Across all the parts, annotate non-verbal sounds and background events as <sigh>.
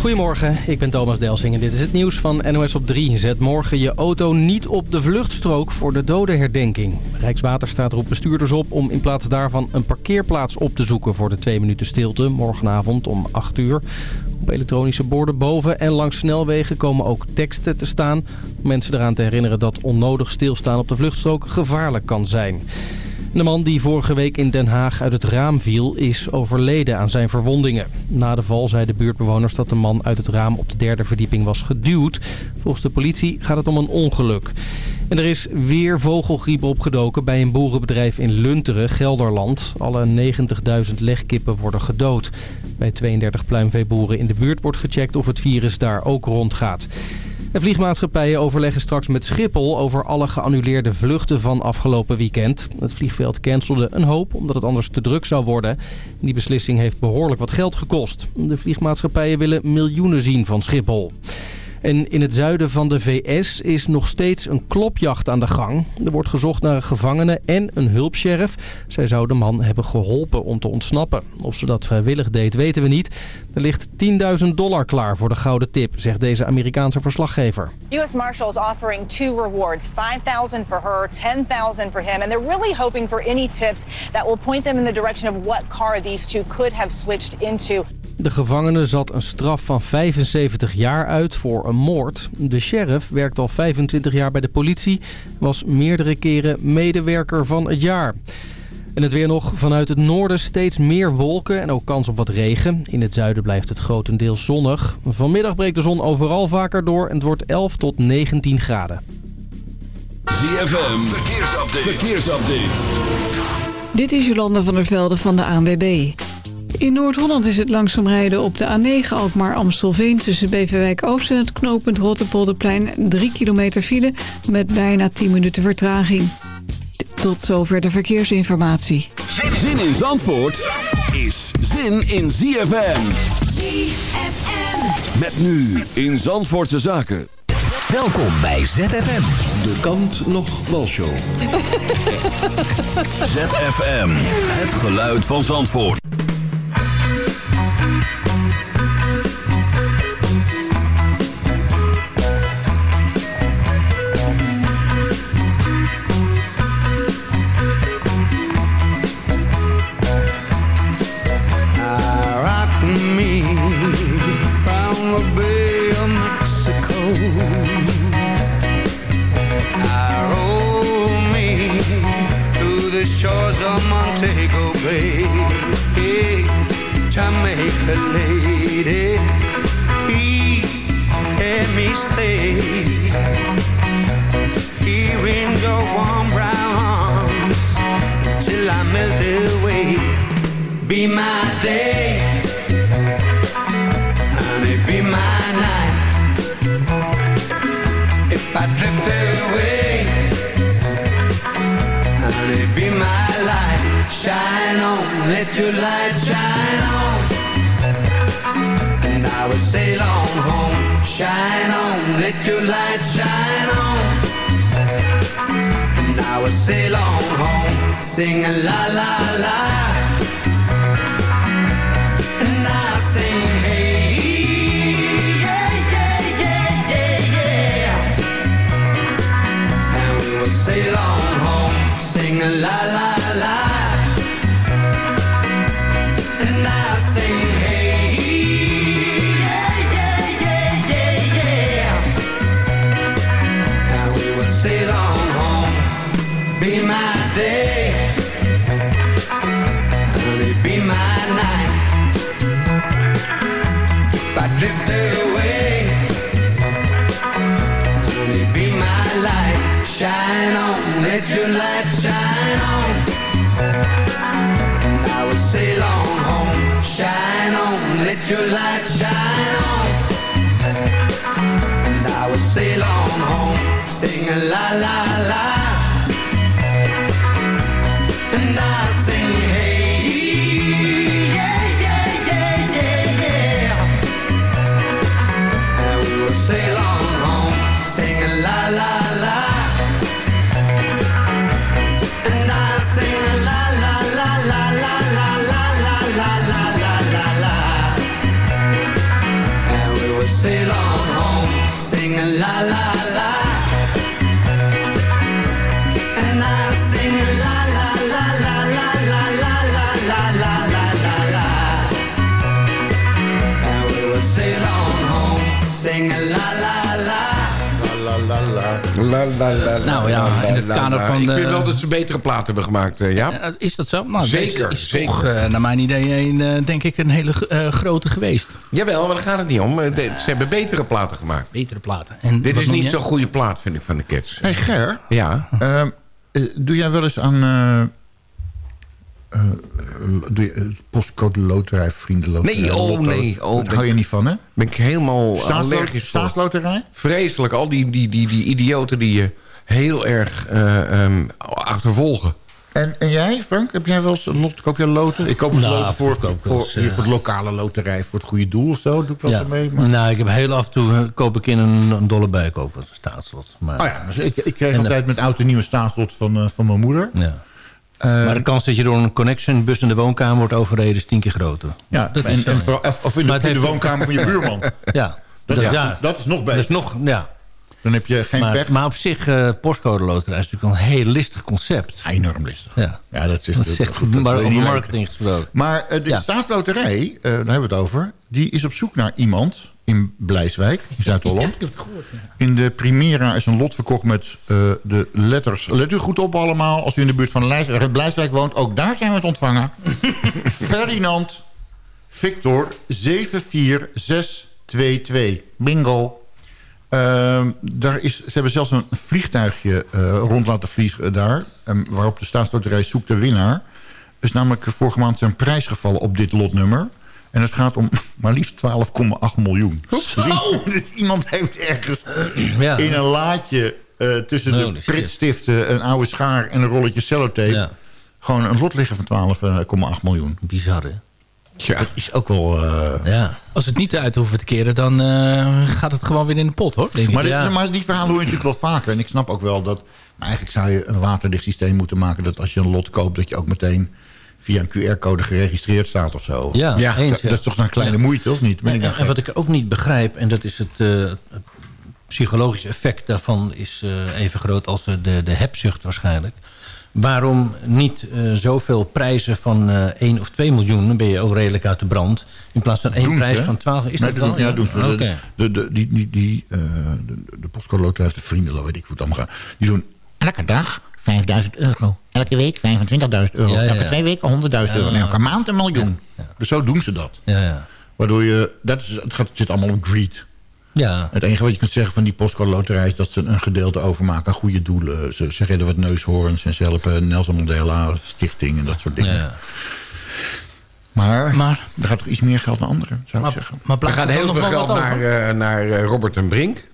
Goedemorgen, ik ben Thomas Delsing en dit is het nieuws van NOS op 3. Zet morgen je auto niet op de vluchtstrook voor de dodenherdenking. Rijkswaterstaat roept bestuurders op om in plaats daarvan een parkeerplaats op te zoeken voor de twee minuten stilte. Morgenavond om 8 uur. Op elektronische borden boven en langs snelwegen komen ook teksten te staan. Om mensen eraan te herinneren dat onnodig stilstaan op de vluchtstrook gevaarlijk kan zijn. De man die vorige week in Den Haag uit het raam viel is overleden aan zijn verwondingen. Na de val zeiden buurtbewoners dat de man uit het raam op de derde verdieping was geduwd. Volgens de politie gaat het om een ongeluk. En er is weer vogelgriep opgedoken bij een boerenbedrijf in Lunteren, Gelderland. Alle 90.000 legkippen worden gedood. Bij 32 pluimveeboeren in de buurt wordt gecheckt of het virus daar ook rondgaat. En vliegmaatschappijen overleggen straks met Schiphol over alle geannuleerde vluchten van afgelopen weekend. Het vliegveld cancelde een hoop omdat het anders te druk zou worden. Die beslissing heeft behoorlijk wat geld gekost. De vliegmaatschappijen willen miljoenen zien van Schiphol. En in het zuiden van de VS is nog steeds een klopjacht aan de gang. Er wordt gezocht naar een gevangene en een hulpsheriff. Zij zou de man hebben geholpen om te ontsnappen. Of ze dat vrijwillig deed, weten we niet. Er ligt 10.000 dollar klaar voor de gouden tip, zegt deze Amerikaanse verslaggever. U.S. Marshals offering two rewards, 5,000 for her, 10,000 for him. And they're really hoping for any tips that will point them in the direction of what car these two could have switched into. De gevangene zat een straf van 75 jaar uit voor een moord. De sheriff werkt al 25 jaar bij de politie. Was meerdere keren medewerker van het jaar. En het weer nog vanuit het noorden steeds meer wolken en ook kans op wat regen. In het zuiden blijft het grotendeels zonnig. Vanmiddag breekt de zon overal vaker door en het wordt 11 tot 19 graden. ZFM, verkeersupdate. verkeersupdate. Dit is Jolanda van der Velde van de ANWB. In Noord-Holland is het langzaam rijden op de A9 Alkmaar-Amstelveen... tussen Beverwijk Oost en het knooppunt Rotterpolderplein... 3 kilometer file met bijna 10 minuten vertraging. Tot zover de verkeersinformatie. Zin in Zandvoort is zin in ZFM. ZFM. Met nu in Zandvoortse Zaken. Welkom bij ZFM. De kant nog walshow. <laughs> ZFM. Het geluid van Zandvoort. Shine on, let your light shine on. And I will sail on home Sing a la la la Sing a la la la la. La, la, la, Nou ja, in het kader van Ik vind wel dat ze betere platen hebben gemaakt, eh, ja. Is dat zo? Nou, Zeker, is zeker. toch, eh, naar mijn idee, een, eh, denk ik, een hele eh, grote geweest. Jawel, maar daar gaat het niet om. De- Ze hebben betere platen gemaakt. Betere platen. En Dit is niet zo'n goede plaat, vind ik, van de Cats. Hey Ger, Ja. doe jij wel eens aan... eh eh, je, eh, postcode loterij, vriendenloterij? Nee, oh, lotto? nee, oh, Daar hou je niet van, hè? Ben ik helemaal Staatslo- allergisch voor. Staatsloterij? Vreselijk. Al die, die, die, die idioten die je heel erg eh, ehm, achtervolgen. En, en jij, Frank? Heb jij wel eens een lot, koop jij loten? Ik koop eens Nou, loten voor, ik koop wel voor, eens, voor de lokale loterij, voor het goede doel of zo. Doe ik wel Ja. mee. Maar... Nou, ik heb heel af en toe koop ik in een, een dolle een staatslot. Maar, Oh ja, dus ik, ik kreeg En de- altijd met oud en nieuwe staatslot van, eh, van mijn moeder. ja. Eh, maar de kans dat je door een connection bus in de woonkamer wordt overreden is tien keer groter. ja, dat en, is vooral, of in de, Maar het in de heeft- woonkamer van je <laughs> buurman. Ja, Dat, dat, ja, ja, dat is nog dat beter. is nog, ja. Dan heb je geen Maar, pech. maar op zich, eh postcode loterij is natuurlijk wel een heel listig concept. Enorm listig. Ja, Ja, dat is dat echt goed, dat maar over marketing gesproken. Maar eh, de Ja. staatsloterij, eh, daar hebben we het over... die is op zoek naar iemand in Blijswijk, in Zuid-Holland. Ik heb het gehoord, ja. In de Primera is een lot verkocht met eh, de letters... Let u goed op allemaal, als u in de buurt van Lijs- Blijswijk woont. Ook daar zijn we het ontvangen. <laughs> Ferdinand Victor 74622. Bingo. Ehm, daar is, ze hebben zelfs een vliegtuigje eh, rond laten vliegen daar... waarop de staatsloterij zoekt de winnaar. Is namelijk vorige maand een prijs gevallen op dit lotnummer. En het gaat om <laughs> maar liefst 12,8 miljoen. Dus, i- <laughs> dus iemand heeft ergens <clears throat> Ja. in een laadje... eh, tussen Holy de shit. pritstiften, een oude schaar en een rolletje cellotape... Ja. gewoon een lot liggen van 12,8 miljoen. Bizar, hè? Ja. Dat is ook wel... eh, Ja. Als het niet uit hoeven te keren, dan eh, gaat het gewoon weer in de pot, hoor. Denk ik. Maar, dit- Ja. maar die verhalen hoor je natuurlijk wel vaker. En ik snap ook wel dat... Maar eigenlijk zou je een waterdicht systeem moeten maken... dat als je een lot koopt, dat je ook meteen via een QR-code geregistreerd staat of zo. Ja, Ja, eens, Dat, is toch een kleine moeite, of niet? Ben En, en wat ik ook niet begrijp, en dat is het, eh, psychologische effect daarvan is eh, even groot als de, de hebzucht waarschijnlijk. Waarom niet eh, zoveel prijzen van eh 1 of 2 miljoen, dan ben je ook redelijk uit de brand. In plaats van één Doen prijs van 12. Is Nee, dat doen- wel? Ja, doen ze. De- Oké. De, de, die, die, die, de, de postcode loterij heeft de vrienden, weet ik hoe het allemaal gaat. Die doen elke dag 5000 euro. Elke week 25.000 euro. Ja, ja, Elke twee weken 100.000 euro. En elke maand een miljoen. Dus zo doen ze dat. Ja, ja. Waardoor je, dat is, het, gaat, het zit allemaal op greed. ja. Het enige wat je kunt zeggen van die postcode loterij... is dat ze een gedeelte overmaken aan goede doelen. Ze, ze redden wat neushoorns en ze helpen Nelson Mandela Stichting en dat soort dingen. ja. Maar, Maar- er gaat toch iets meer geld naar anderen, zou ik Maar, zeggen. maar Er gaat heel veel geld wat naar, eh, naar eh, Robert en Brink.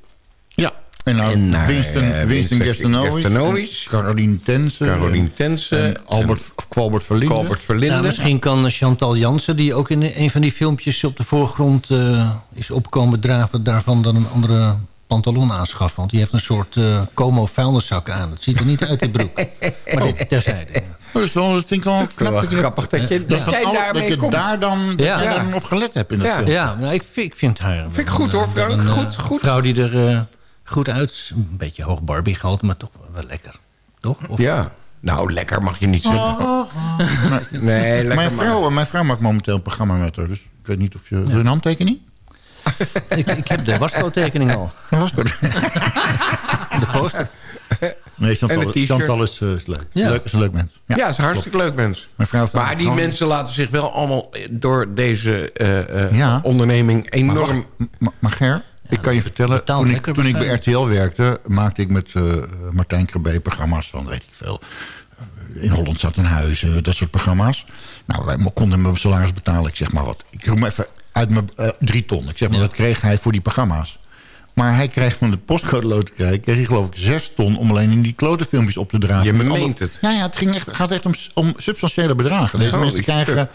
Ja, en, nou, En naar, Winston, eh, Winston Winston Gerstenovic. en Caroline Tensen, Caroline Tensen. en Albert, Verlinde. Albert Verlinde. Ja, misschien kan Chantal Jansen, die ook in een van die filmpjes op de voorgrond eh, is opkomen draven, daarvan dan een andere pantalon aanschaffen. Want die heeft een soort eh Como vuilniszak aan. Het ziet er niet uit, die broek. <laughs> Maar dit terzijde. ja. Oh, dat, is wel, dat vind ik wel knap. Dat grappig dat je, dat jij daarmee dat je komt. daar dan, Ja. op gelet hebt in dat Ja. film. Ja, nou, ik, vind, ik vind haar... Vind ik goed, hoor, Frank. Een, eh, Goed, goed. vrouw die er eh, goed uit... Een beetje hoog Barbie gehaald, maar toch wel lekker. Toch? Of, Ja. Nou, lekker mag je niet zeggen. Nee, lekker Mijn maar. vrouw, mijn vrouw maakt momenteel een programma met haar. Dus ik weet niet of je... Wil je een handtekening? <laughs> Ik, ik heb de wasco-tekening al. Dat was goed. De poster. Nee, Chantal. Chantal is, eh, is leuk. Ja. leuk. Is een leuk mens. Ja, is een hartstikke leuk mens. Mijn Maar die mensen laten zich wel allemaal door deze eh, eh, Ja. onderneming Maar, enorm... wacht, maar, maar Ger, ik kan je vertellen... Toen ik, toen ik bij. RTL werkte... maakte ik met eh, Martijn Krabbe programma's van, weet ik veel... In Holland zat een huis, eh, dat soort programma's. Nou, wij konden hem salaris betalen. Ik zeg maar wat. Ik roem even uit mijn eh, drie ton. Ik zeg maar, dat kreeg hij voor die programma's. Maar hij kreeg van de postcode loterij... kreeg hij geloof ik zes ton om alleen in die klote filmpjes op te dragen. Je meent het. Ja, ja het ging echt, gaat echt om, om substantiële bedragen. Deze mensen krijgen.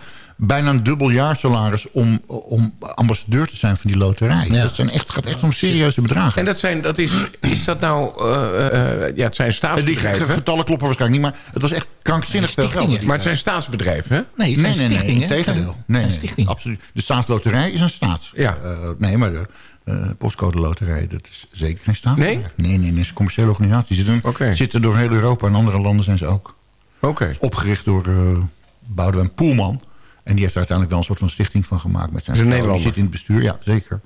Bijna een dubbel jaarsalaris... om, om ambassadeur te zijn van die loterij. Ja. Dat zijn echt, gaat echt om serieuze bedragen. En dat zijn, dat is, is dat nou, eh, eh, ja, het zijn die staatsbedrijven. getallen kloppen waarschijnlijk niet, maar het was echt krankzinnig veel geld. die Maar het zijn staatsbedrijven, hè? Nee, het Nee, zijn nee, nee, tegendeel. Nee, absoluut. De staatsloterij is een staats. Ja. Eh, nee, maar de eh, postcode loterij, dat is zeker geen staatsbedrijf. Nee? Nee, nee, nee, het is een commerciële organisatie. Zitten, Oké. zitten door heel Europa en andere landen zijn ze ook. Oké. Opgericht door eh Boudewijn Poelman. En die heeft er uiteindelijk wel een soort van stichting van gemaakt. Met zijn Is een vrouw. Die Nederlander. zit in het bestuur, ja, zeker.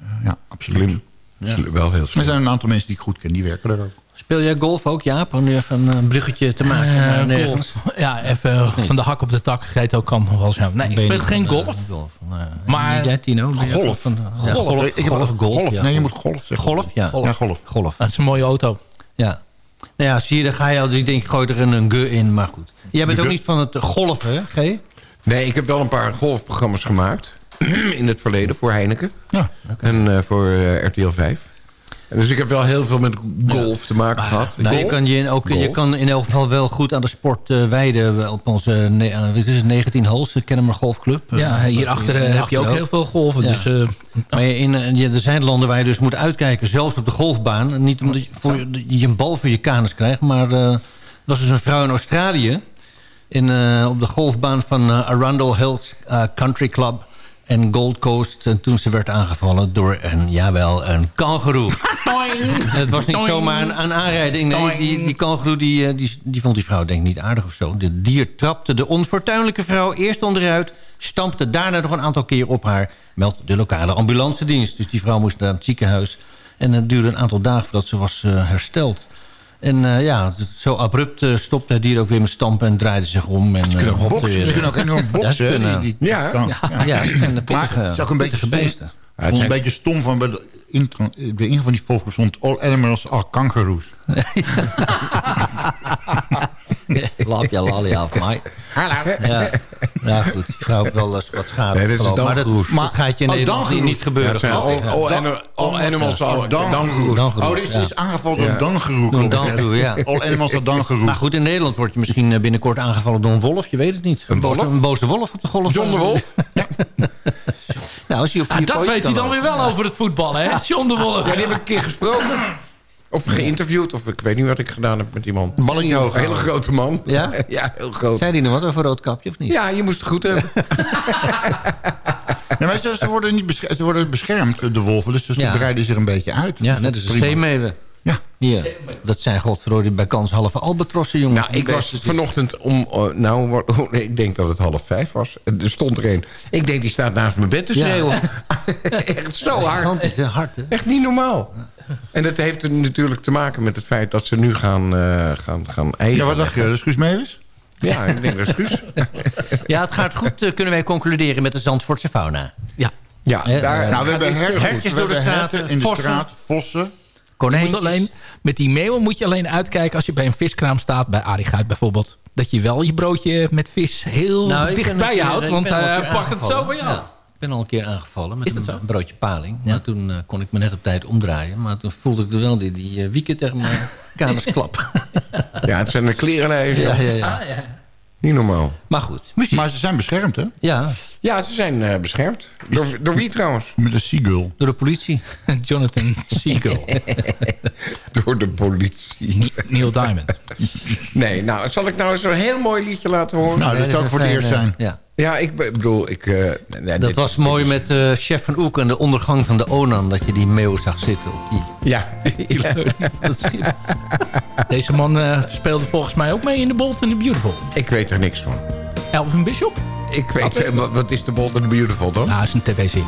Eh, ja, absoluut. Slim. Wel heel Er slim. zijn een aantal mensen die ik goed ken, die werken er ook. Speel jij golf ook, Jaap? Om nu even een bruggetje te maken. Golf. Ja, even van de hak op de tak. Geet ook kan nog wel zo. Nee, ik speel geen golf. eh, golf. Nee. Maar- jij, Tino? Golf. Van, ja, Golf. golf. Ik heb golf, golf, golf. ja, nee, je golf. moet golf zeggen. Golf, ja. Ja, golf. Golf. Dat is een mooie auto. Ja. Nou ja, zie je, dan ga je al, ik denk, gooi er een, een ge in, maar goed. Jij bent ook niet van het golfen, hè, G? Nee, ik heb wel een paar golfprogramma's gemaakt. <clears throat> in het verleden voor Heineken. Ja. En eh, voor eh, RTL 5. En dus ik heb wel heel veel met golf te maken gehad. Nou, je, kan je, in ook, je kan in elk geval wel goed aan de sport eh, wijden op onze eh, wat is het, 19 holes, de Kennemer Golfclub. Eh, Ja, hierachter eh, heb je ook heel veel golven. Ja. Dus eh, Maar in, eh, je- er zijn landen waar je dus moet uitkijken, zelfs op de golfbaan. Niet omdat je, voor, je- een bal voor je kanus krijgt, maar eh, er was dus een vrouw in Australië... In, eh, op de golfbaan van eh, Arundel Hills eh, Country Club en Gold Coast. En toen ze werd aangevallen door een, jawel, een kangeroe. <laughs> Het was niet zomaar een, een aanrijding. Nee, die, die kangeroe die, die, die vond die vrouw denk ik niet aardig of zo. De dier trapte de onfortuinlijke vrouw eerst onderuit... stampte daarna nog een aantal keer op haar... meldt de lokale ambulance dienst. Dus die vrouw moest naar het ziekenhuis. En het duurde een aantal dagen voordat ze was hersteld. En eh, ja, zo abrupt eh, stopte het dier ook weer met stampen... en draaide zich om. En, Ze kunnen eh, ook boksen. Ze kunnen ook enorm <laughs> Ja, boksen. ze hè, kunnen- die- die- Ja. kan- Ja, het zijn de Maar pittige, het is ook een beetje stom. beesten. Ik vond het een beetje stom van bij de, intro- de ingang van die volksgroep stond all animals are kangaroos. <laughs> <laughs> <laughs> Lap je lolly af, mij. Ja. ja, goed. Die vrouw heeft wel eens wat schade. Nee, dat maar dat, dangroes. dat gaat je in Oh, Nederland niet, niet gebeuren. Ja, geloof ik. all, all animals are Oh, dangeroes. Oh, dit is, ja. aangevallen door Ja. een dangeroe. Door dangeroe, ja. All animals are dangeroes. Maar goed, in Nederland word je misschien eh, binnenkort aangevallen door een wolf. Je weet het niet. Een, boze, wolf? een boze wolf op de golf. John de Wolf? <laughs> nou, als je op ah, dat weet hij dan weer wel over het voetballen, hè? John de Wolf. Ja, die heb ik een keer gesproken. Of geïnterviewd. Of ik weet niet wat ik gedaan heb met iemand. Balletje hoog. Een hele grote man. Ja? <laughs> ja, heel groot. Zei die nog wat over een rood kapje of niet? Ja, je moest het goed hebben. <laughs> Ja, maar ze, ze worden niet beschermd, ze worden beschermd, de wolven. Dus ze Ja. breiden zich een beetje uit. Ja, net dat als is een prima. zeemeeuwen. Ja. Hier. Dat zijn godverdorie bij kans halve albatrossen, jongens. Nou, ik was vanochtend om... oh, nou, <laughs> oh, nee, ik denk dat het half vijf was. Er stond er een. Ik denk, die staat naast mijn bed te Ja. schreeuwen. Echt zo hard. Gigantisch hard, hè? Echt niet normaal. En dat heeft natuurlijk te maken met het feit dat ze nu gaan, eh gaan, gaan eieren. Ja, wat dacht je? De Guus Meeuwis? Ja, ik denk dat is Guus. Ja, het gaat goed, eh, kunnen wij concluderen met de Zandvoortse fauna. Ja. Ja, Hè, daar, eh, Nou, we hebben hertjes, door de straat, in de vossen. straat, vossen. Je Konijntjes. moet alleen, met die meeuwen moet je alleen uitkijken als je bij een viskraam staat. Bij Arie Guit bijvoorbeeld. Dat je wel je broodje met vis heel Nou, ik dicht ben bij een je keer- houdt. Want hij keer pakt het zo van jou. Ja, ben al een keer aangevallen met een broodje paling. Ja. Maar toen eh, kon ik me net op tijd omdraaien. Maar toen voelde ik er wel die, die eh, wieken tegen mijn <laughs> kanus klap. Ja, het zijn de klerenlijsten. ja, ja, ja. Ah, ja. Niet normaal. Maar goed, muziek. Maar ze zijn beschermd, hè? Ja, Ja, ze zijn eh, beschermd. Door, door wie trouwens? Met een seagull. door de politie. <laughs> Jonathan Siegel. <laughs> Door de politie. Neil Diamond. Nee, nou, zal ik nou eens een heel mooi liedje laten horen? Nou, dat zou ook voor het een eerst zijn. Ja. Ja, ik be- bedoel, ik... eh, nee, Dat dit- was mooi met eh, Chef van Oek en de ondergang van de Onan. Dat je die meeuw zag zitten op die... Ja. <laughs> ja. Dat schip. Deze man eh, speelde volgens mij ook mee in The Bold and the Beautiful. Ik weet er niks van. Elvin Bishop? Ik weet... wat, wat is de Bold and the Beautiful dan? Nou, dat is een tv-serie.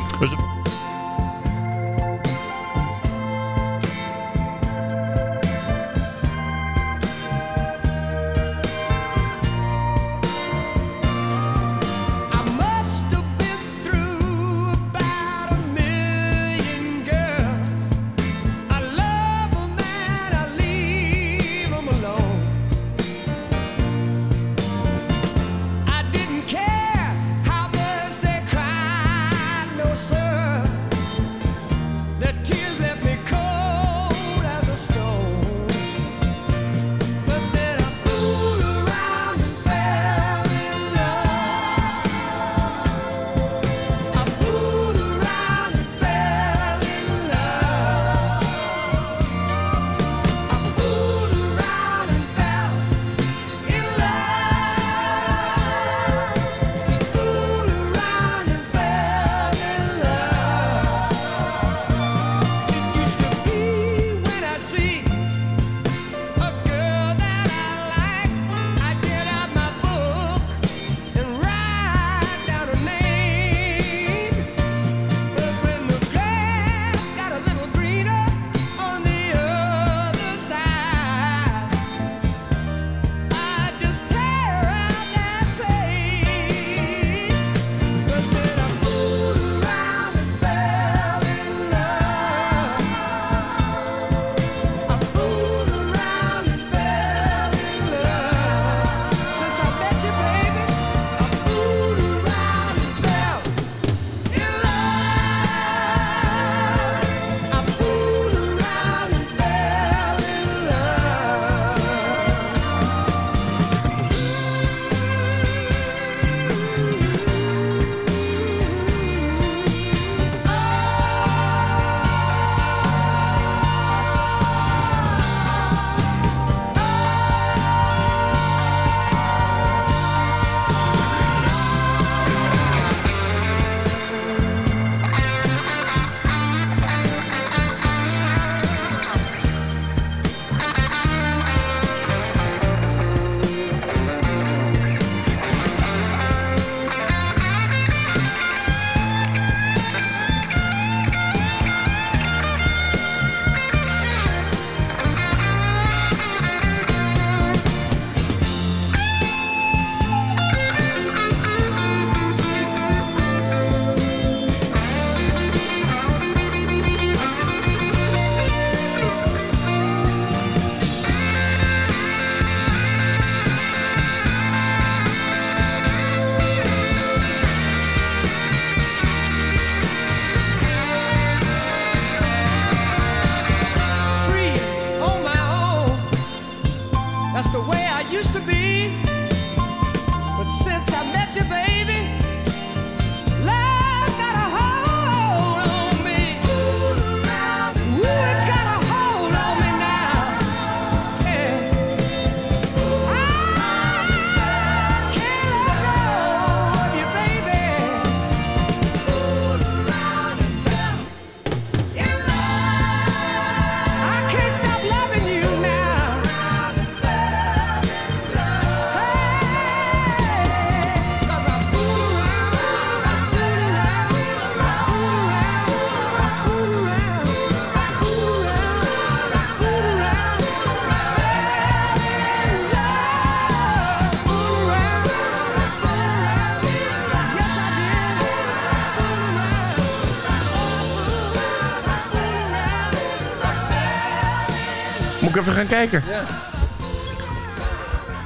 Gaan kijken.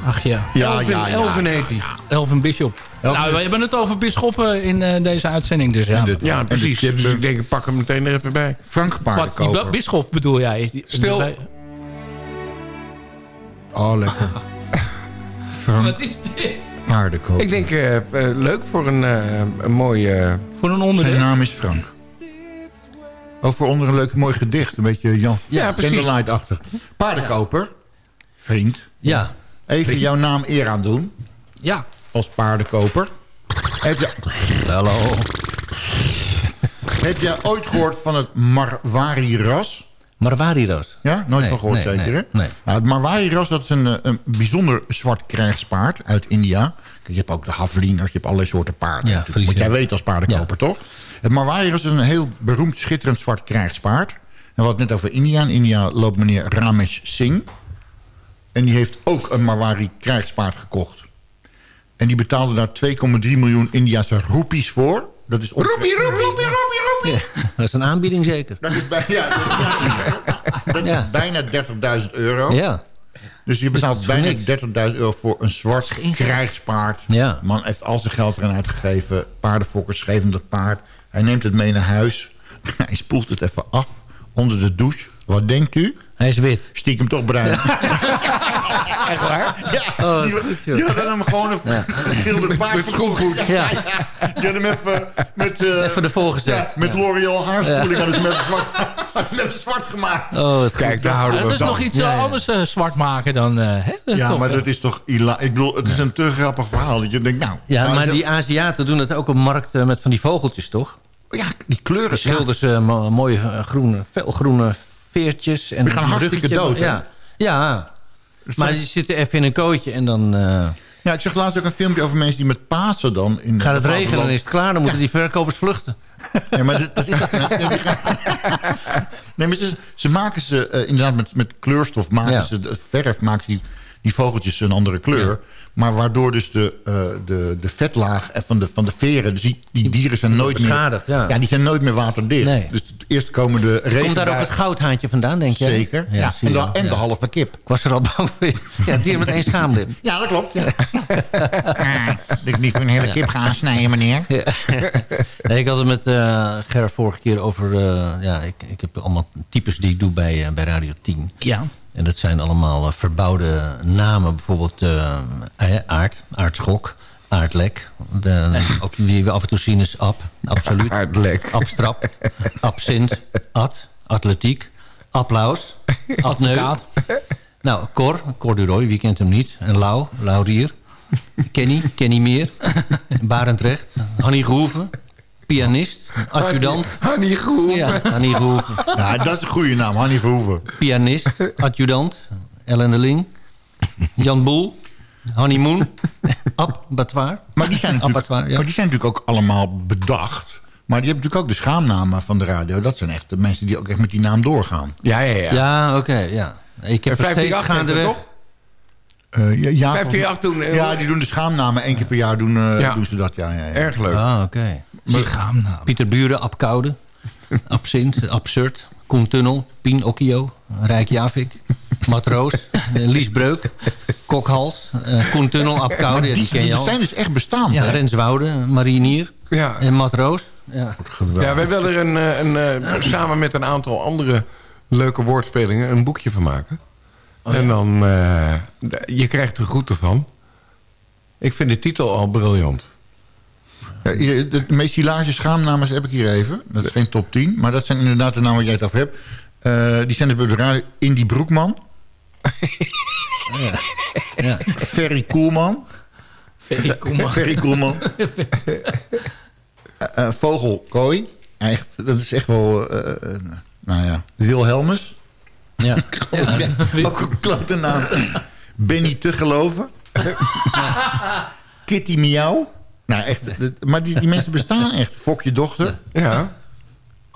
Ach ja. Ja, Elvin, ja, ja, Elvin ja, heet hij. Elvin Bishop. Elvin- Nou, we hebben het over bisschoppen in eh, deze uitzending. Dus ja. En de- Ja, en de precies. Dus ik denk, ik pak hem meteen er even bij. Frank Wat, die Paardenkoper. bisschop bedoel jij? Die- Stil. die- Oh, lekker. <laughs> Frank Wat is dit? Paardenkoper. Ik denk, eh, eh, leuk voor een, eh, een mooi... eh, Voor een Zijn onderdeel. naam is Frank. Ook voor onder een leuk mooi gedicht. Een beetje Jan Ja. Candlelight-achtig. Paardenkoper. Vriend. Ja. Even jouw naam eer aan doen. Ja. Als paardenkoper. Heb je, Hallo. heb je ooit gehoord van het Marwari-ras? Marwari-ras. Ja, nooit Nee, van gehoord nee, zeker, nee. Nou, het Marwari-ras, dat is een, eh, een bijzonder zwart krijgspaard uit India. Je hebt ook de havlingers, je hebt allerlei soorten paarden. Ja. Wat jij weet als paardenkoper, toch? Het Marwari-ras is een heel beroemd, schitterend zwart krijgspaard. En we hadden het net over India. In India loopt meneer Ramesh Singh. En die heeft ook een Marwari krijgspaard gekocht. En die betaalde daar 2,3 miljoen Indiase roepies voor. Dat is ongeveer- Roepie, roepie, roepie, roepie. Ja, <laughs> dat is een aanbieding zeker. Dat is, bij, ja, dat is, Ja. bijna 30.000 euro. Ja. Dus je betaalt Dus voor bijna niks. 30.000 euro voor een zwart krijgspaard. Ja. Man heeft al zijn geld erin uitgegeven. Paardenfokkers geven hem dat paard. Hij neemt het mee naar huis. <laughs> Hij spoelt het even af onder de douche. Wat denkt u? Hij is wit. Stiekem toch bruin. <laughs> Echt waar? Ja, Oh, die, goed, die hadden hem gewoon een geschilderd paard Met schoengoed. Ja. Die hadden hem even met, eh, Even ervoor gezet. ja, met L'Oreal haarspoeling hadden ze hem even zwart, <laughs> hadden ze hem even zwart gemaakt. Oh, Kijk, daar Ja, houden we dat is nog iets Ja, eh, ja. anders eh, zwart maken dan... eh, hè? Is Ja, toch, maar eh, dat is toch... ila- Ik bedoel, het is een te grappig verhaal. Dat je denkt, nou... Ja, nou, maar die Aziaten doen het ook op markten met van die vogeltjes, toch? Ja, die kleuren. Schilderen ze mo- mooie eh, groene, felgroene veertjes. En Die gaan hartstikke ruggetje. dood, hè? Ja, ja. maar die zitten even in een kootje en dan eh, Ja, ik zag laatst ook een filmpje over mensen die met Pasen dan... In gaat het regenen en is het klaar. Dan moeten die verkopers vluchten. <laughs> Ja, maar dat, dat is... <laughs> nee, maar ze, ze maken ze eh, inderdaad met, met kleurstof... maken Ja. ze de verf, maakt die, die vogeltjes een andere kleur. Maar waardoor dus de, eh, de, de vetlaag van de, van de veren... Dus die, die dieren zijn nooit meer... beschadigd, ja. die zijn nooit meer waterdicht. Nee. Dus eerst komen de regen... Komt daar ook het goudhaantje vandaan, denk je? Zeker. Ja, en de, wel, en de ja. halve kip. Ik was er al bang voor. Ja, dier met één schaamlip. <laughs> Ja, dat klopt. Ja. <laughs> dat ik niet een hele kip ga snijden, meneer. Ja. <laughs> Nee, ik had het met eh Ger vorige keer over... eh, ja, ik, ik heb allemaal types die ik doe bij, bij Radio 10. Ja. En dat zijn allemaal eh, verbouwde namen. Bijvoorbeeld eh, eh, aard, aardschok, aardlek. De, ook die we af en toe zien is ab, absoluut. Aardlek. Abstrap, absint, ad, atletiek, applaus, <laughs> adneu. Advocaat. Nou, Cor, Cor Duroy, wie kent hem niet? En Lau, Laurier. Kenny, Kenny Meer. <laughs> Barendrecht, Hanny Groeven. Pianist, adjudant. Hannie Groen. Ja, Hanny Groeven. Ja, dat is een goede naam, Hannie Verhoeven. Pianist, adjudant, Ellen de Ling. Jan Boel, Hanny Moon. Abattoir. Maar die, zijn natuurlijk, ja. maar die zijn natuurlijk ook allemaal bedacht. Maar die hebben natuurlijk ook de schaamnamen van de radio. Dat zijn echt de mensen die ook echt met die naam doorgaan. Ja, ja, ja. Ja, oké, ja. Ik heb er steeds 538 heeft het gaandeweg... toch? Eh, ja, ja, 538 toen. eh, ja, die doen de schaamnamen. Eén keer per jaar doen, eh, Ja. doen ze dat. Ja, ja, ja. Erg leuk. Ah, oké. Schaamnaam. Pieter Buren, Abkoude. <laughs> Absint, Absurd. Koen Tunnel, Pien Okio. Rijk Javik. Matroos. <laughs> eh, Lies Breuk. Kokhals. eh, Koen Tunnel, Abkoude. <laughs> Ja, die ken je zijn, al. zijn dus echt bestaand. Ja, hè? Rens Woude, Marinier. Ja. En Matroos. Ja. Ja, wij willen er een, eh, een, eh, samen met een aantal andere leuke woordspelingen een boekje van maken. En dan, eh, je krijgt er goed van. Ik vind de titel al briljant. Ja, de meest hilarische schaamnamen heb ik hier even. Dat is geen top 10. Maar dat zijn inderdaad de namen waar jij het over hebt. Eh, die zijn dus bij de radio. Indy Broekman. Ja. Ferry Koelman. Ferry Koelman. Ferry Koelman. <laughs> Eh, Vogel Kooi. Echt, dat is echt wel... nou ja, Wilhelmus. <laughs> Ja. Ook een klote naam. Benny te geloven. Kitty Miauw. Nou, echt. Maar die, die mensen bestaan echt. Fok je dochter. Ja.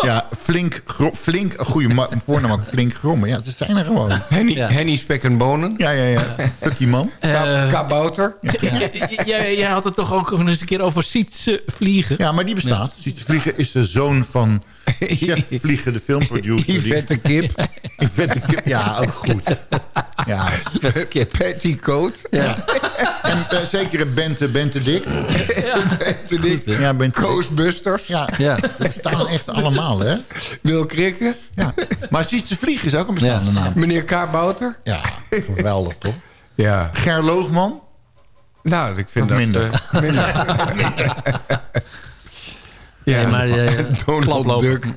Ja, flink, gro- flink, een goede voornaam ook, flink grommen. Ja, ze zijn er gewoon. Henny, Ja. Henny Spek en Bonen. Ja, ja, ja. Fuck die man. Ka- Kabouter. Jij- Jij jij had het toch ook nog eens een keer over Sietse vliegen? Ja, maar die bestaat. Sietse Vliegen is de zoon van <laughs> chef vliegende filmproducer. <laughs> die- Yvette Kip. <laughs> Yvette Kip, ja, ook goed. Ja, Petticoat. ja. En eh, zeker een Bente, Bente Dik. Bente Dik. Ja, Bente Dik. Ghostbusters. Ja, Ja. dat staan echt allemaal, hè? Wil Krikken. Ja. Maar Ziet ze vliegen is ook een bestaande naam. Meneer Kabouter. Ja, geweldig, toch? Ja. Ger Loogman. Nou, ik vind Of dat... minder. eh, minder. Ja, Nee, maar, <laughs> eh, Donald. Duck. <laughs>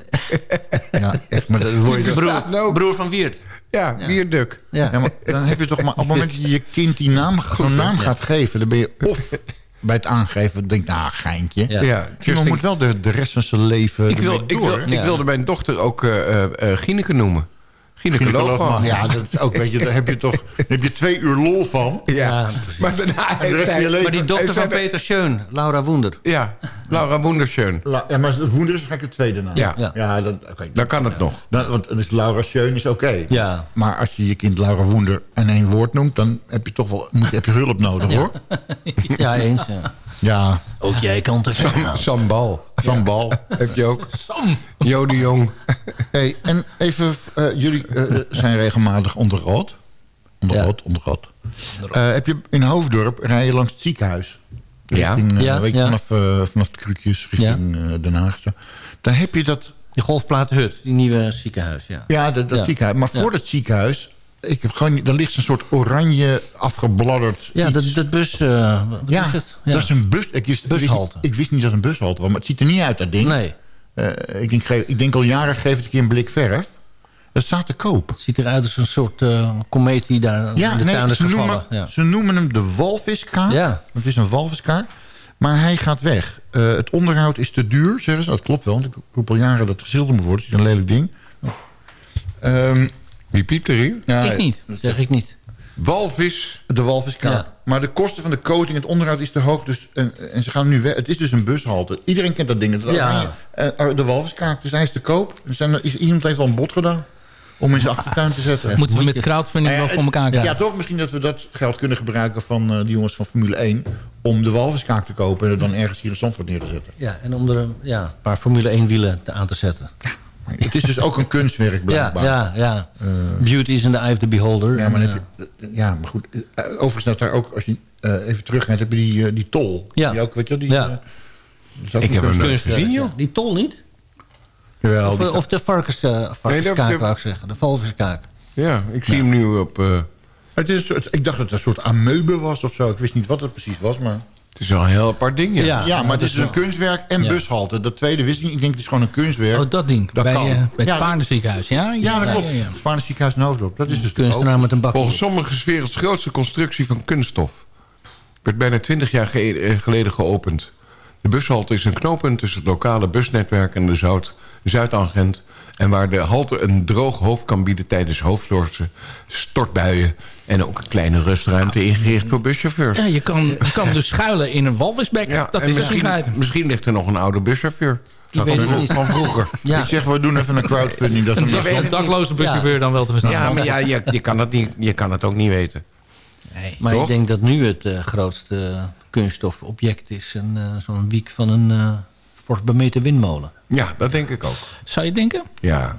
Ja, echt, maar dat word je dus- Broer, nou, Broer van Wiert. ja. Ja. Ja, maar dan heb je toch maar op het moment dat je je kind die naam, zo'n naam gaat geven, dan ben je of <laughs> bij het aangeven denk nou geintje. Ja. Ja, Maar moet wel de, de rest van zijn leven ik, wil, ik, door. wil, ik wilde mijn dochter ook eh eh, eh, Gineke noemen. Gynaecoloog. Ja, dat is ook, weet je, daar heb je toch heb je twee uur lol van. Ja, Ja, maar daarna heeft rest van je hij... leven- Maar die dochter van Peter Schön, Laura Woender. Ja, Laura Wunderschön. La- Ja, maar Woender is waarschijnlijk de tweede naam. Ja. Ja. ja dat, oké. Dan kan het nog. Dan, want dus Laura Schön is oké. Ja. Maar als je je kind Laura Woender en één woord noemt... dan heb je toch wel moet, je- heb je hulp nodig, hoor. <laughs> Ja, eens. Ja. Ja, Ook jij kan te ver gaan. <laughs> Sambal. zo'n bal. Heb je ook. Jode Jong. Hey, en even, eh, jullie eh, zijn regelmatig onder rood. Onder Ja. rood, onder rood. Eh, heb je in Hoofddorp rij je langs het ziekenhuis. Ja. Richting, Ja, weet je, ja. vanaf, eh, vanaf de Krukjes richting eh, Den Haag. zo. Dan heb je dat, Die golfplaathut, die nieuwe ziekenhuis, ja. ja, dat, dat Ja. ziekenhuis. Maar Ja. voor dat ziekenhuis, ik heb gewoon, dan ligt een soort oranje afgebladderd Ja, iets. dat, dat bus, eh, wat ja, is het? Ja. dat is een bus. Ik wist, Bushalte. Ik wist, ik wist niet dat het een bushalte was, maar het ziet er niet uit, dat ding. Nee, Eh, ik, denk, ik denk al jaren, geef het een keer een blik verf. Dat staat te koop. het ziet eruit als een soort eh komeet die daar Ja, in de nee, tuin is ze, gevallen. noemen, ja. ze noemen hem de walviskaart. Ja. Het is een walviskaart. Maar hij gaat weg. Het onderhoud is te duur, zeggen ze. Dat klopt wel, want ik roep al jaren dat het geschilderd moet worden. Het is een lelijk ding. Ehm, Wie piept er hier? ja, Ik niet. Dat zeg ik niet. Walvis. De walviskaart. Ja. Maar de kosten van de coating en het onderhoud is te hoog. Dus, en, en ze gaan nu weg. Het is dus een bushalte. Iedereen kent dat ding. Dat Ja. oranje- eh, de walviskaart. Dus hij is te koop. Er zijn, is, iemand heeft al een bod gedaan. Om in zijn achtertuin te zetten. Moeten we met crowdfunding wel Eh, voor elkaar Ja. krijgen. toch? Misschien dat we dat geld kunnen gebruiken van eh, die jongens van Formule 1... om de walviskaart te kopen en er dan ergens hier in Zandvoort neer te zetten. Ja, en om er een ja, een paar Formule 1 wielen te aan te zetten. <laughs> Het is dus ook een kunstwerk blijkbaar. ja, ja. Beauty is in the eye of the beholder. Ja, maar, dan heb je, ja, maar goed. eh, Overigens, dat daar ook, als je eh, even teruggaat, heb je die, eh, die tol. Ja. Die ook, weet je, die, Ja. eh, Ik heb hem nooit gezien, joh. ja. Die tol niet? Jawel, Of, die- of de varkens, eh, varkenskaak, Nee, wou ik zeggen. De valviskaak. Ja, ik zie hem nu op... eh, het is, ik dacht dat het een soort amoebe was of zo. Ik wist niet wat het precies was, maar... het is wel een heel apart ding, ja. Ja. Ja, maar het is dus wel. een kunstwerk en Ja. bushalte. Dat tweede wist ik niet. Ik denk het is gewoon een kunstwerk. Oh, dat ding. Dat bij, kan. eh, bij het Ja, paardenziekenhuis. Ja, ja, dat klopt. ja, ja. Spaanse ziekenhuis in Hoofddorp. Dat is dus Kunstenaar met een bakje. Volgens sommigen is het wereld's grootste constructie van kunststof. Werd bijna twintig jaar ge- eh, geleden geopend. De bushalte is een knooppunt tussen het lokale busnetwerk en de Zuid- Zuidangent... en waar de halte een droog hoofd kan bieden tijdens hoofdstorten, stortbuien... en ook een kleine rustruimte ingericht voor buschauffeurs. Ja, je kan, je kan dus <laughs> schuilen in een walvisbek. Ja, dat is misschien, misschien ligt er nog een oude buschauffeur. Die weet het niet. Van vroeger. <laughs> Ja. Ik zeg, we doen even een crowdfunding. Dat we Een, dakloze buschauffeur dan wel te verstaan. Ja, maar ja, je, je, kan het niet, je kan het ook niet weten. Nee. Maar Toch? ik denk dat nu het eh, grootste kunststofobject is... een, eh, zo'n wiek van een eh fors bemeten windmolen. Ja, dat denk ik ook. Zou je denken? Ja.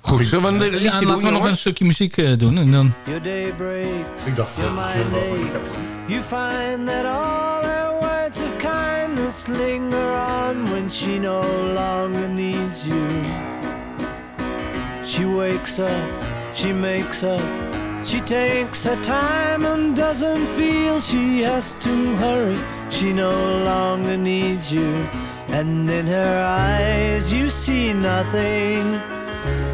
Goed, zullen we een liedje Ja, doen, laten we nog een stukje muziek eh, doen. En dan... Your day breaks, Ik dacht, your mind aches. You find that all her words of kindness linger on when she no longer needs you. She wakes up, she makes up, she takes her time and doesn't feel she has to hurry. She no longer needs you, and in her eyes you see nothing.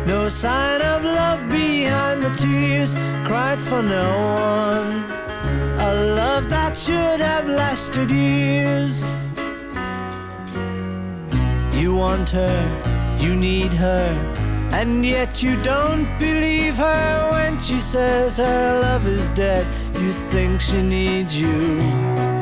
No sign of love behind the tears cried for no one. A love that should have lasted years. You want her, you need her, and yet you don't believe her when she says her love is dead. You think she needs you.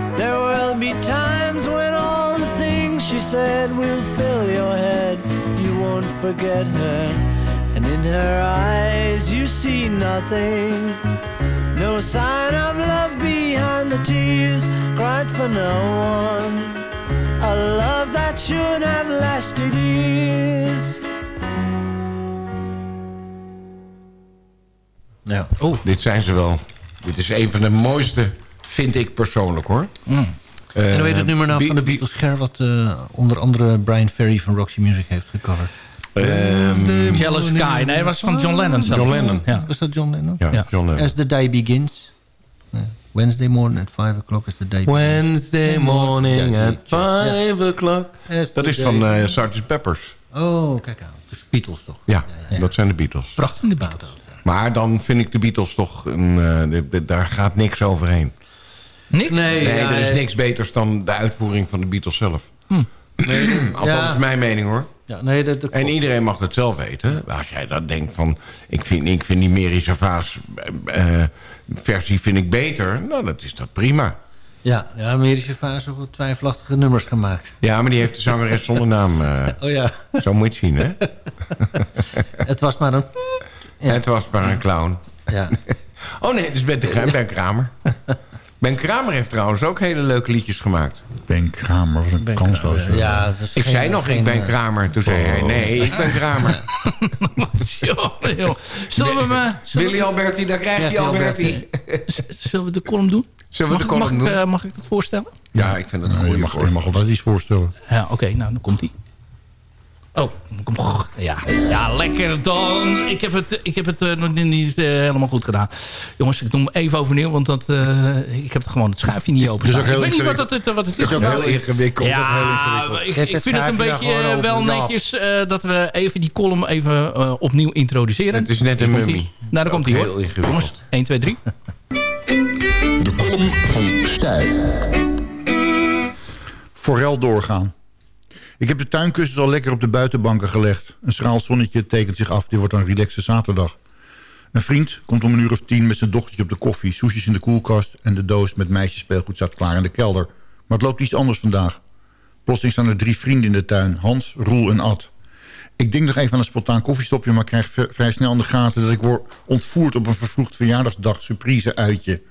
There will be times when all the things she said will fill your head. You won't forget her, and in her eyes you see nothing. No sign of love behind the tears cried for no one. A love that should have lasted years. Ja. Oh. Dit zijn ze wel. Dit is een van de mooiste, vind ik persoonlijk hoor. Mm. en dan weet het nummer nou van de Beatles, Ger... wat uh, onder andere Brian Ferry van Roxy Music heeft gecoverd. Um, Jealous Sky. Nee, dat was van John Lennon. John Lennon. Ja. Was dat John Lennon? Ja, ja. John Lennon. As the day begins. Wednesday morning at 5 o'clock is the day Wednesday morning at 5 o'clock. Dat is van uh, Sgt. Peppers. Oh, kijk aan. Dus Beatles toch? Ja, ja, dat zijn de Beatles. Prachtig de Beatles. Maar dan vind ik de Beatles toch... Een, uh, daar gaat niks overheen. Niks? Nee, nee er is niks beters dan de uitvoering van de Beatles zelf. Hm. Nee, althans ja. is mijn mening hoor. Ja, nee, dat, dat en iedereen mag het zelf weten. Als jij dat denkt van... ik vind, ik vind die Mary Savaas uh, versie vind ik beter... nou, dat is dat prima. Ja, ja Mary heeft wat twijfelachtige nummers gemaakt. Ja, maar die heeft de zangeres zonder naam. Uh, <laughs> oh ja. Zo moet je zien, hè? <laughs> het was maar een... Ja. Het was maar een clown. Ja. <laughs> oh nee, het is Ben, de, Kramer. Ben Kramer heeft trouwens ook hele leuke liedjes gemaakt. Ben Kramer was een ben kansloos. Ja, ik geen, zei nog, geen, ik ben Kramer. Toen zei hij, nee, ik ben Kramer. <laughs> Zullen we me... Willy Alberti, daar krijgt hij Alberti. Zullen we de column doen? Zullen we mag, de column mag, doen? Uh, mag ik dat voorstellen? Ja, ik vind het een nee, goede je, mag, je mag altijd iets voorstellen. Ja, oké, okay, nou, dan komt hij. Oh, kom, ja. ja, lekker dan. Ik heb het, ik heb het uh, nog niet uh, helemaal goed gedaan. Jongens, ik doe hem even overnieuw, want dat, uh, ik heb gewoon het schuifje niet open. Ik weet niet wat het, wat het is. Het is ook heel ingewikkeld. Ja, heel ik, ik vind het een beetje wel netjes dat we even die column even opnieuw introduceren. Het is net een mummie. Nou, daar komt hij hoor. Jongens, 1, 2, 3. De column van Stijl. Forel doorgaan. Ik heb de tuinkussens al lekker op de buitenbanken gelegd. Een schraal zonnetje tekent zich af. Dit wordt een relaxe zaterdag. Een vriend komt om een uur of tien met zijn dochtertje op de koffie. Soesjes in de koelkast en de doos met meisjesspeelgoed staat klaar in de kelder. Maar het loopt iets anders vandaag. Plotseling staan er drie vrienden in de tuin. Hans, Roel en Ad. Ik denk nog even aan een spontaan koffiestopje... maar krijg vrij snel aan de gaten dat ik word ontvoerd... op een vervroegd verjaardagsdag surprise uitje.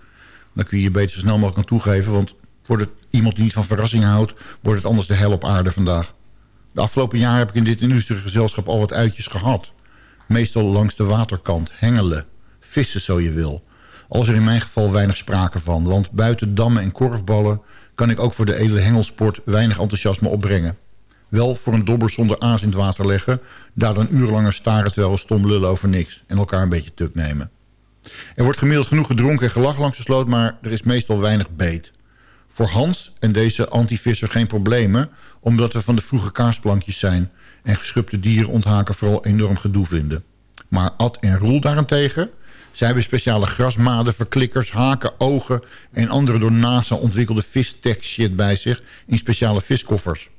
Dan kun je je beter zo snel mogelijk aan toegeven... want voor iemand die niet van verrassingen houdt... wordt het anders de hel op aarde vandaag. De afgelopen jaren heb ik in dit illustere gezelschap al wat uitjes gehad. Meestal langs de waterkant, hengelen, vissen zo je wil. Al is er in mijn geval weinig sprake van, want buiten dammen en korfballen... kan ik ook voor de edele hengelsport weinig enthousiasme opbrengen. Wel voor een dobber zonder aas in het water leggen... daar dan urenlange staren terwijl we stom lullen over niks... en elkaar een beetje tuk nemen. Er wordt gemiddeld genoeg gedronken en gelach langs de sloot... maar er is meestal weinig beet. Voor Hans en deze antivisser geen problemen... omdat we van de vroege kaasplankjes zijn... en geschupte dieren onthaken vooral enorm gedoe vinden. Maar Ad en Roel daarentegen... zij hebben speciale grasmaden, verklikkers, haken, ogen... en andere door NASA ontwikkelde vistech shit bij zich... in speciale viskoffers.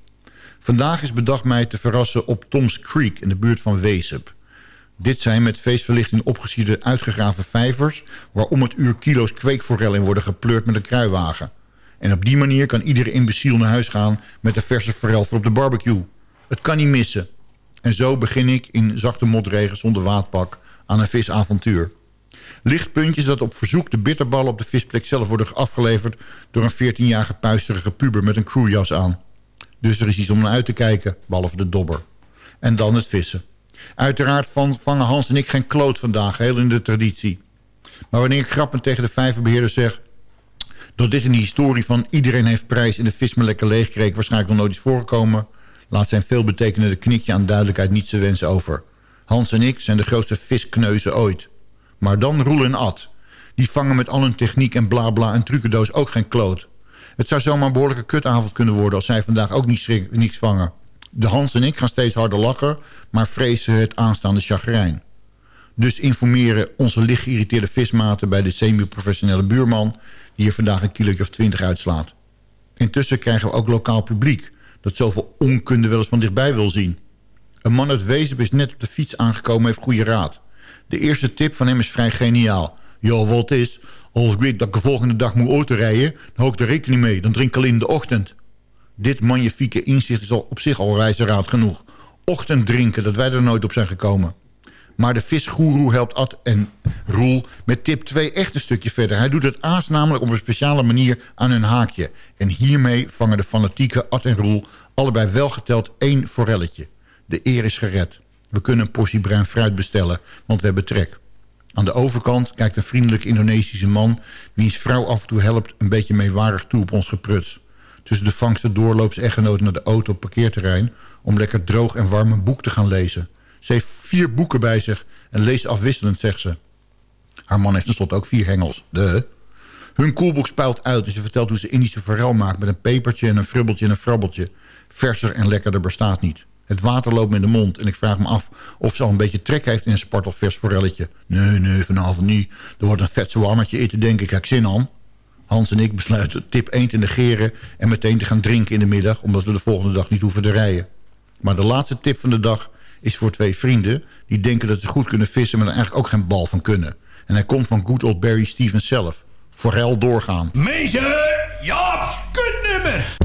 Vandaag is bedacht mij te verrassen op Toms Creek... in de buurt van Weesup. Dit zijn met feestverlichting opgesierde uitgegraven vijvers... waar om het uur kilo's kweekforel in worden gepleurd met een kruiwagen... En op die manier kan iedere imbeciel naar huis gaan met een verse forel voor op de barbecue. Het kan niet missen. En zo begin ik in zachte motregen zonder waadpak aan een visavontuur. Lichtpuntjes dat op verzoek de bitterballen op de visplek zelf worden afgeleverd... door een 14-jarige puisterige puber met een crewjas aan. Dus er is iets om naar uit te kijken, behalve de dobber. En dan het vissen. Uiteraard van, vangen Hans en ik geen kloot vandaag, heel in de traditie. Maar wanneer ik grappend tegen de vijverbeheerder zeg... Dat dit in de historie van iedereen heeft prijs... en de vis me lekker waarschijnlijk nog nooit is voorgekomen... laat zijn veelbetekenende knikje aan duidelijkheid niet te wensen over. Hans en ik zijn de grootste viskneuzen ooit. Maar dan Roel en Ad. Die vangen met al hun techniek en blabla bla en trucendoos ook geen kloot. Het zou zomaar een behoorlijke kutavond kunnen worden... als zij vandaag ook niets, niets vangen. De Hans en ik gaan steeds harder lachen... maar vrezen het aanstaande chagrijn. Dus informeren onze licht geïrriteerde vismaten... bij de semi-professionele buurman... die er vandaag een kilootje of twintig uitslaat. Intussen krijgen we ook lokaal publiek... dat zoveel onkunde wel eens van dichtbij wil zien. Een man uit Wezep is net op de fiets aangekomen heeft goede raad. De eerste tip van hem is vrij geniaal. Ja, wat is... Als ik weet dat ik de volgende dag moet autorijden... dan hou ik er rekening mee. Dan drink ik alleen in de ochtend. Dit magnifieke inzicht is al op zich al reizeraad genoeg. Ochtend drinken, dat wij er nooit op zijn gekomen. Maar de visgoeroe helpt Ad en Roel met tip 2 echt een stukje verder. Hij doet het aas namelijk op een speciale manier aan hun haakje. En hiermee vangen de fanatieke Ad en Roel allebei wel geteld één forelletje. De eer is gered. We kunnen een portie bruin fruit bestellen, want we hebben trek. Aan de overkant kijkt een vriendelijke Indonesische man... wiens vrouw af en toe helpt een beetje meewarig toe op ons gepruts. Tussen de vangsten door loopt echtgenoot naar de auto op parkeerterrein... om lekker droog en warm een boek te gaan lezen. Ze heeft vier boeken bij zich en leest afwisselend, zegt ze. Haar man heeft tenslotte ook vier hengels. De. Hun koelboek spuilt uit en ze vertelt hoe ze Indische forel maakt... met een pepertje en een frubbeltje en een frabbeltje. Verser en lekkerder bestaat niet. Het water loopt me in de mond en ik vraag me af of ze al een beetje trek heeft in een spartelvers forelletje. Nee, nee, vanavond niet. Er wordt een vet zwammetje eten, denk ik. Heb ik zin aan? Hans en ik besluiten tip 1 te negeren en meteen te gaan drinken in de middag... omdat we de volgende dag niet hoeven te rijden. Maar de laatste tip van de dag is voor twee vrienden... die denken dat ze goed kunnen vissen, maar er eigenlijk ook geen bal van kunnen. En hij komt van good old Barry Stevens zelf. Forel doorgaan. Meester Jaap's kutnummer.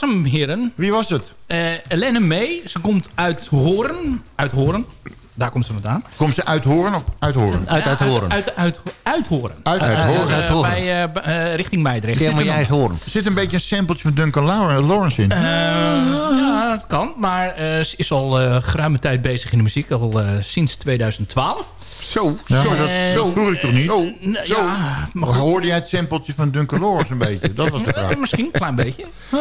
Was hem, heren. Wie was het? Eh Helene May. Ze komt uit Horen. Uit Horen. Daar komt ze vandaan. Komt ze uit Horen of uit Horen? Uit, uit horen. Uit, uit, uit Horen. Uit, Horen. Eh, Horen. bij, eh, eh, richting Meidrecht. Ja, maar jij is horen. Er zit een beetje een sampletje van Duncan Lawrence in. Eh, ja, dat kan. Maar eh, ze is al eh, geruime tijd bezig in de muziek. Al eh, sinds 2012. Zo, ja, zo, dat, dat vroeg ik toch niet? zo, zo. Ja, maar goed. Hoorde jij het sampletje van Duncan Lawrence een beetje? Dat was de Eh, vraag. misschien een klein beetje. Dat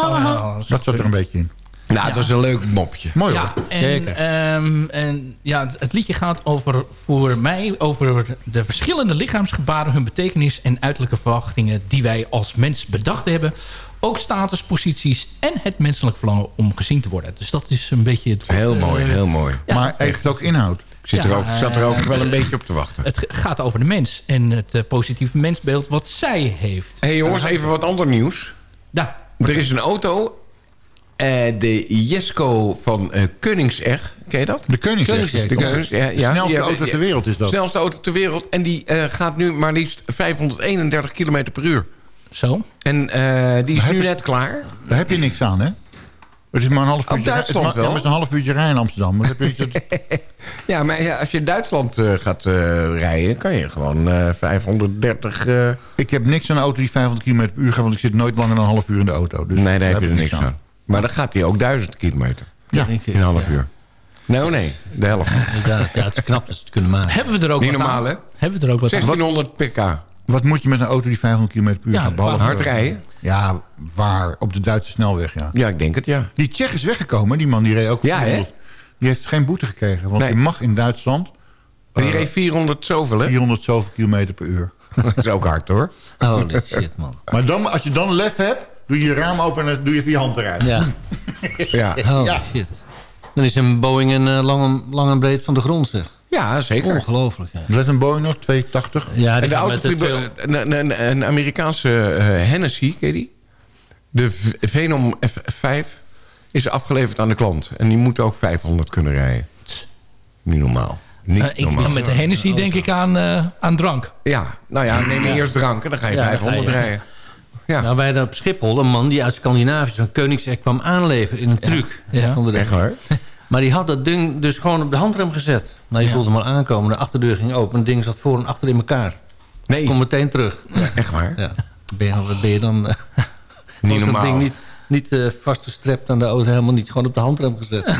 zou wel- Dat zat er een beetje in. Nou, dat is een leuk mopje. Mooi hoor. Ja, en, Zeker. ehm, en ja, het- liedje gaat over, voor mij over de verschillende lichaamsgebaren, hun betekenis en uiterlijke verwachtingen die wij als mens bedacht hebben. Ook status, posities en het menselijk verlangen om gezien te worden. Dus dat is een beetje het... Heel mooi, eh, heel mooi. ja, maar heeft het ook inhoud? Ik zit er ook, zat er ook eh, wel een beetje op te wachten. Het gaat over de mens en het eh, positieve mensbeeld wat zij heeft. Hé hey, jongens, even wat ander nieuws. Ja, Er is een auto, eh, de Jesco van eh Koningsegg. Ken je dat? De Koningsegg. Koningsegg. De Konings, ja, De ja, snelste auto ter wereld is dat. snelste auto ter wereld. En die eh, gaat nu maar liefst 531 km per uur. zo. En eh, die is nu net klaar. Daar heb je niks aan, hè? Het is maar een half uurtje, Duitsland het is maar, wel. Ja, maar het is een half uurtje rijden in Amsterdam. Maar dat heb je, dat, <laughs> Ja, maar ja, als je in Duitsland eh, gaat eh, rijden... kan je gewoon eh 530... eh, ik heb niks aan een auto die 500 km per uur gaat... want ik zit nooit langer dan een half uur in de auto. Dus nee, daar heb je er ik niks aan. Maar dan gaat hij ook 1000 kilometer. Ja. In een half ja. uur. Nou, nee. De helft. Ja, het is knap dat ze het kunnen maken. Hebben we er ook Niet wat normaal, aan? hè? Hebben we er ook wat aan? 1600 pk. Wat moet je met een auto die 500 km per uur Ja, gaat? Behalve hard rijden. Ja, waar? Op de Duitse snelweg, ja. Ja, ik denk het, ja. Die Tsjech is weggekomen. Die man die reed ook Ja, hè? 400. Die heeft geen boete gekregen. Want Nee. je mag in Duitsland Die reed 400 zoveel, hè? 400 zoveel kilometer per uur. <laughs> Dat is ook hard, hoor. Holy shit, man. Maar dan, als je dan lef hebt, doe je je raam open en doe je via hand eruit. Ja, <laughs> Ja, holy Ja. shit. Dan is een Boeing een eh, lang, en- lang en breed van de grond, zeg. ja zeker. Ongelooflijk, ja. Let een Boeing nog, 280. Ja, En de auto, een, een, een Amerikaanse eh, Hennessy, ken je die? De V- Venom F5 is afgeleverd aan de klant. En die moet ook 500 kunnen rijden. Niet normaal. Niet Eh, ik, normaal. met de Hennessy denk ik aan, eh, aan drank. Ja, nou ja, neem je eerst drank en dan ga je Ja, dan ga 500 je. rijden. Ja, Nou, wij hadden op Schiphol een man die uit Scandinavië zo'n Koenigsegg kwam aanleveren in een truck. Ja. Van de echt waar. <laughs> Maar die had dat ding dus gewoon op de handrem gezet. Nou, je Ja. voelde hem al aankomen. De achterdeur ging open. Het ding zat voor en achter in elkaar. Nee, Kom meteen terug. echt waar. Ja. Ben je, wat ben je dan... eh, Niet <laughs> normaal. ding niet, niet eh, vastgestrept aan de auto. Helemaal niet. Gewoon op de handrem gezet. <laughs>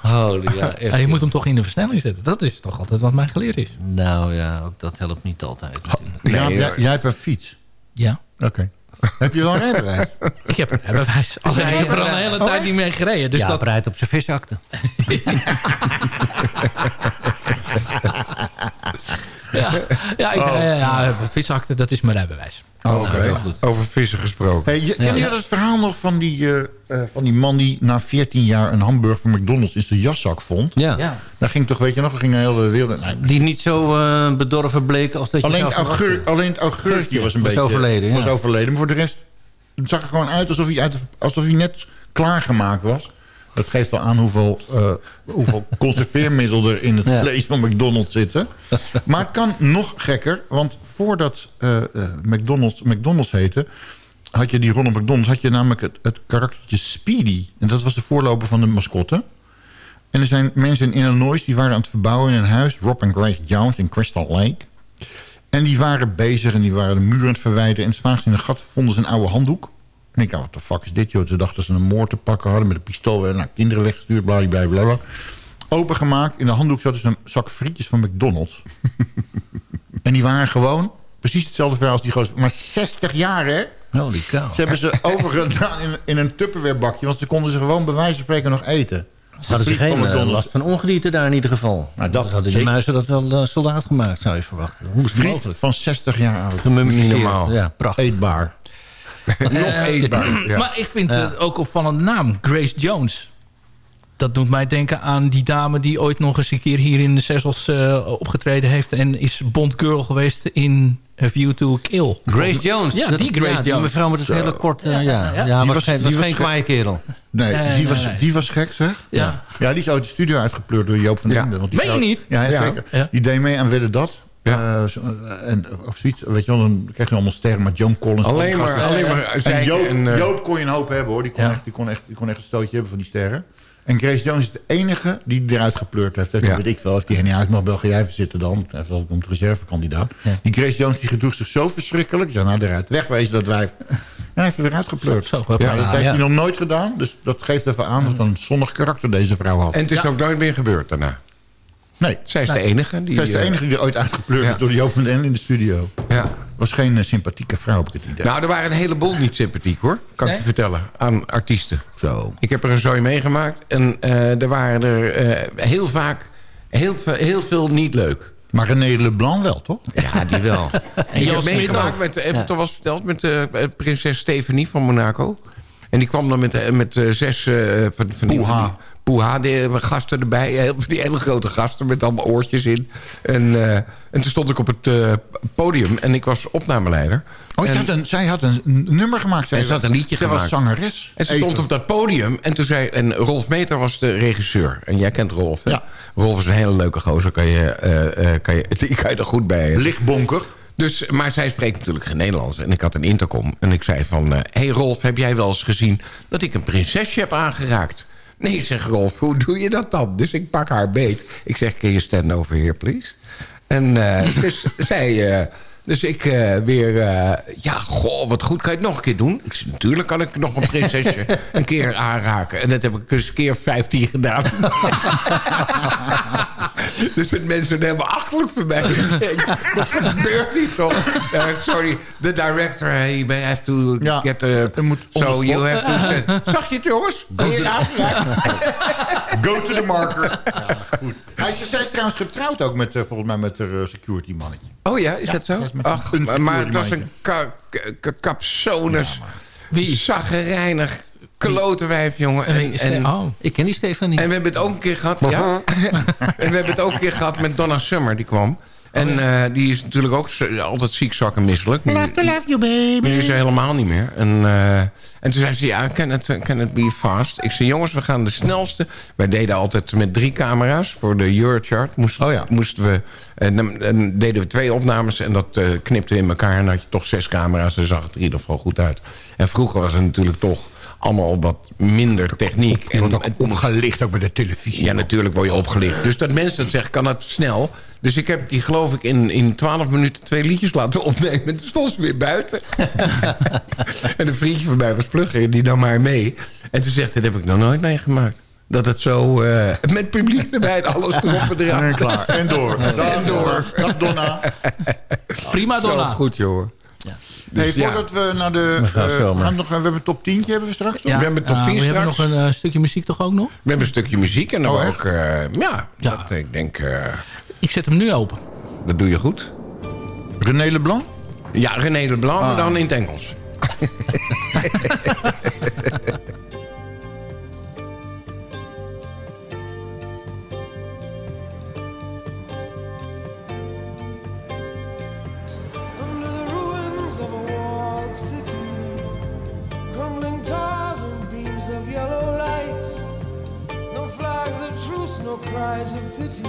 Holy, ja, echt. Ja, je moet hem toch in de versnelling zetten. Dat is toch altijd wat mij geleerd is. Nou ja, ook dat helpt niet altijd. Ja, jij, jij hebt een fiets. Ja. Oké. heb je wel een rijbewijs? Ik heb een rijbewijs. <laughs> Alleen ik heb er al een hele tijd niet mee gereden. Dus ja, dat, rijdt op zijn visakte. <laughs> ja, ja, ik, ja, ja, visakte, dat is mijn rijbewijs. Oh, Oké. Over vissen gesproken. Hey, je- ken je dat verhaal nog van die, eh, eh, van die man die na 14 jaar een hamburger van McDonald's in zijn jaszak vond? Ja. Ja. Daar ging toch, weet je nog, er ging een hele wereld... Die niet zo eh, bedorven bleken als dat je Alleen het, alleen het augurkje was een Was beetje... overleden, ja. Was overleden, maar voor de rest... Het zag er gewoon uit alsof hij, uit alsof hij net klaargemaakt was. Dat geeft wel aan hoeveel, eh, hoeveel <laughs> conserveermiddel er in het Ja. vlees van McDonald's zitten. Maar het kan nog gekker, want voordat eh, eh, McDonald's McDonald's heette... had je die Ronald McDonald's, had je namelijk het, het karaktertje Speedy. En dat was de voorloper van de mascotte. En er zijn mensen in Illinois die waren aan het verbouwen in een huis... Rob en Grace Jones in Crystal Lake. En die waren bezig en die waren de muur aan het verwijderen. En s'vaaks in een gat vonden ze een oude handdoek. En ik dacht, wat de fuck is dit, joh? Ze dachten dat ze een moord te pakken hadden... met een pistool en naar kinderen weggestuurd, bla, bla, bla, bla. Opengemaakt. In de handdoek zat dus een zak frietjes van McDonald's. <laughs> en die waren gewoon precies hetzelfde verhaal als die gozer. Maar 60 jaar, hè? Holy cow. Ze hebben ze <laughs> overgedaan in, in een Tupperware bakje. Want ze konden ze gewoon bij wijze van spreken nog eten. Hadden ze geen eh, last van ongedierte daar in ieder geval. Nou, dat Dus hadden die muizen dat wel eh, soldaat gemaakt, zou je verwachten. Hoe is het Friet mogelijk? van 60 jaar oud. Normaal. Ja, prachtig. Eetbaar. <laughs> Nog eetbaar. Ja. Maar ik vind het ook opvallende naam. Grace Jones. Dat doet mij denken aan die dame die ooit nog eens een keer hier in de Sessels eh, opgetreden heeft. En is Bond Girl geweest in A View to a Kill. Grace Jones. Ja, Dat- die Grace ja, die Jones. mevrouw met het hele kort... eh, ja, ja. Die was, was- geen, die was geen kwaaie kerel. Nee, Nee, die, was, nee. die was gek, zeg. Ja. Ja, die is uit de studio uitgepleurd door Joop van Ja. den Ende. want die Meen je niet? Ja, ja, Ja. zeker. Ja. Die deed mee aan Willen Dat. Eh, zo- eh, en, of zoiets, weet je wel, dan krijg je allemaal sterren met Joan Collins. Alleen maar- gasten. alleen maar En Joop, en, eh, Joop kon je een hoop hebben hoor. Die kon, Ja. echt, die, kon echt, die kon echt een stootje hebben van die sterren. En Grace Jones is de enige die eruit gepleurd heeft. Dat Ja. weet ik wel. Heeft die Henny uit mag België even zitten dan. Even als een reservekandidaat. Ja. Die Grace Jones die gedroeg zich zo verschrikkelijk. Ik zei, nou eruit. Wegwezen dat wijf. En hij heeft er eruit gepleurd. Zo, zo, ja, ja, dat heeft ja. hij nog nooit gedaan. Dus dat geeft even aan wat een zonnig karakter deze vrouw had. En het is Ja. ook nooit meer gebeurd daarna. Nee, Zij is nee. de enige. Die, Zij is de eh, enige die er ooit uitgepleurd is door Joop van den in de studio. Ja. Was geen eh, sympathieke vrouw, ik het idee. Nou, er waren een heleboel niet sympathiek hoor. Kan ik je vertellen. Aan artiesten. Zo. Ik heb er een zooi meegemaakt. En eh, er waren er heel vaak heel, veel- heel veel niet leuk. Maar René Leblanc wel, toch? Ja, die wel. <laughs> En ik heb Jan Smit meegemaakt met, heb ik toch wel eens verteld, met eh, prinses Stephanie van Monaco. En die kwam dan met, met zes van, van die, Poeha. eh, gasten erbij. Heel, die hele grote gasten met allemaal oortjes in. En, eh, en toen stond ik op het eh, podium en ik was opnameleider. Oh, zij En- had, een, zij had een nummer gemaakt. En ze had een liedje zij gemaakt. was zangeres. En ze Even. stond op dat podium en toen zei... En Rolf Meter was de regisseur. En jij kent Rolf, hè? Ja. Rolf is een hele leuke gozer. Kan je, eh, kan je, <laughs> die kan je er goed bij. Lichtbonker. Dus, maar zij spreekt natuurlijk geen Nederlands. En ik had een intercom. En ik zei van... Hé hey Rolf, heb jij wel eens gezien dat ik een prinsesje heb aangeraakt? Nee, zegt Rolf, hoe doe je dat dan? Dus ik pak haar beet. Ik zeg, can you stand over here, please? En eh, <laughs> dus zij... eh, dus ik eh, weer... eh, ja, goh, wat goed. Kan je het nog een keer doen? Ik zei, natuurlijk kan ik nog een prinsesje <laughs> een keer aanraken. En dat heb ik dus een keer 15 gedaan. <laughs> dus het mensen helemaal achterlijk voor mij. Wat gebeurt hier toch? Eh, sorry, the director, he may have to Ja, get the... er moet so you have to... <laughs> Zag je het, jongens? Je aangeraakt? Go to the marker. Ja, goed. Hij is, zij is trouwens getrouwd ook met, volgens mij met haar security mannetje. Oh ja, is Ja, dat zo? dat is met Ach, een maar, maar het was een ka ka- ka- kapsones, Wie? zaggerijnig, klotenwijf, jongen. En, en, oh, ik ken die Stefan niet. en we hebben het ook een keer gehad, ja. <laughs> en we hebben het ook een keer gehad met Donna Summer, die kwam. En eh, die is natuurlijk ook altijd ziek, zak en misselijk. Nu- Love to love you, baby. Nu is ze helemaal niet meer. En, eh, en toen zei ze, ja, can it, can it be fast? Ik zei, jongens, we gaan de snelste. Wij deden altijd met drie camera's voor de Eurochart. Moesten, Oh ja. moesten we, en dan, dan deden we twee opnames en dat eh knipte in elkaar. En dan had je toch zes camera's en zag het er in ieder geval goed uit. En vroeger was het natuurlijk toch allemaal wat minder techniek. Je wordt ook en, opgelicht, ook bij de televisie. ja, natuurlijk word je opgelicht. Dus dat mensen dat zeggen, kan dat snel. Dus ik heb die, geloof ik, in, in 12 minuten twee liedjes laten opnemen. En toen stond ze weer buiten. <laughs> en een vriendje van mij was plugger, die nam maar mee. En toen zegt dat heb ik nog nooit meegemaakt. Dat het zo, eh, met publiek erbij, alles erop en eraan. En klaar. En door. En door. Dag Donna. Prima Zo Donna. goed, joh. Nee, ja. voordat we naar de... Eh, we, gaan nog, we hebben een top 10 hebben we straks. Ja, We hebben top eh, 10 we hebben nog straks. een eh, stukje muziek toch ook nog? We hebben een stukje muziek en dan Oh, ook... eh, ja, Ja. Dat, ik denk, eh, Ik zet hem nu open. dat doe je goed. René Leblanc. Ja, René Leblanc, maar Ah. dan in het Engels. <laughs> Under the ruins of a walled city, crumbling towers and beams of yellow light. No flags of truce, no cries of pity.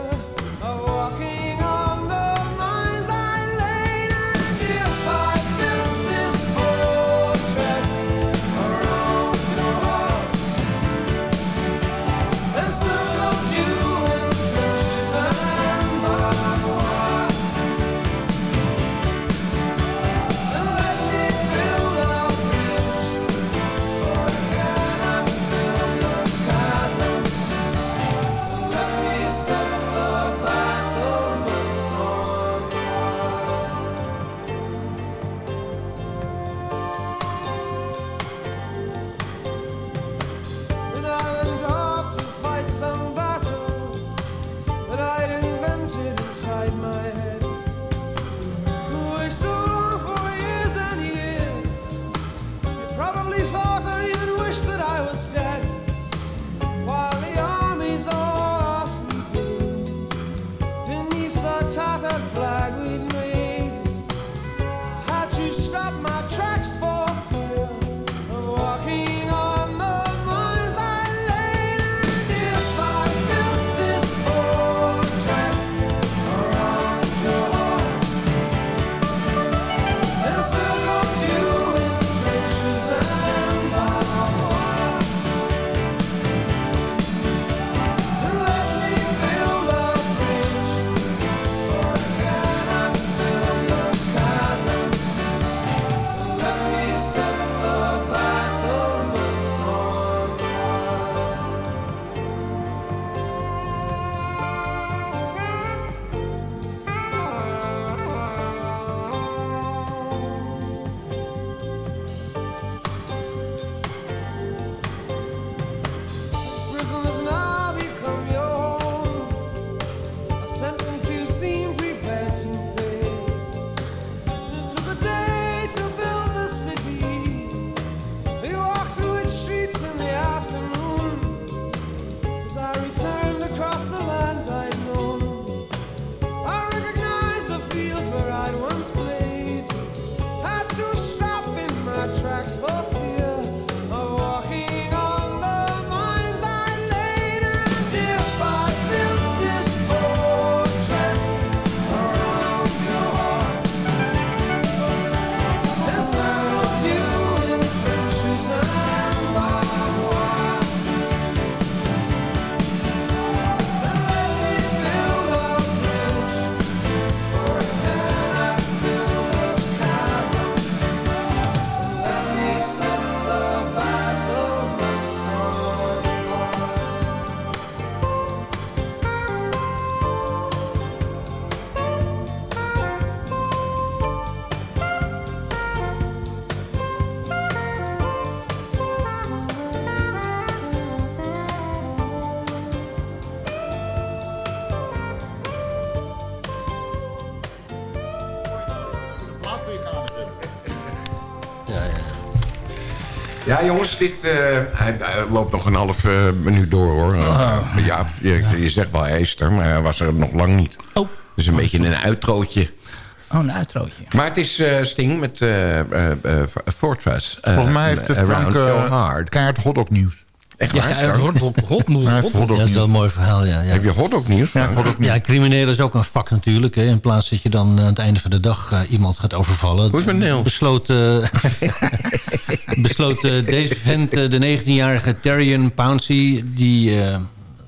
Ja, jongens, dit eh, hij, hij loopt nog een half eh, minuut door, hoor. Ah. Ja, je, je zegt wel Eester, maar hij was er nog lang niet. Oh. Dus een beetje een uitrootje. Oh, een uitrootje. Maar het is eh, Sting met eh, eh, eh, Fortress. Volgens mij heeft Frank kaart hotdog nieuws. Echt Ja, waar? heeft hotdog Ja, dat is wel een mooi verhaal, ja. ja. Heb je hotdog nieuws? Ja, hotdog nieuws. Ja, crimineel is ook een vak natuurlijk. Hè. In plaats dat je dan aan het einde van de dag eh, iemand gaat overvallen. Hoe is? Besloot, eh, besloot eh, deze vent, eh, de 19-jarige Terrian Pouncey... die eh,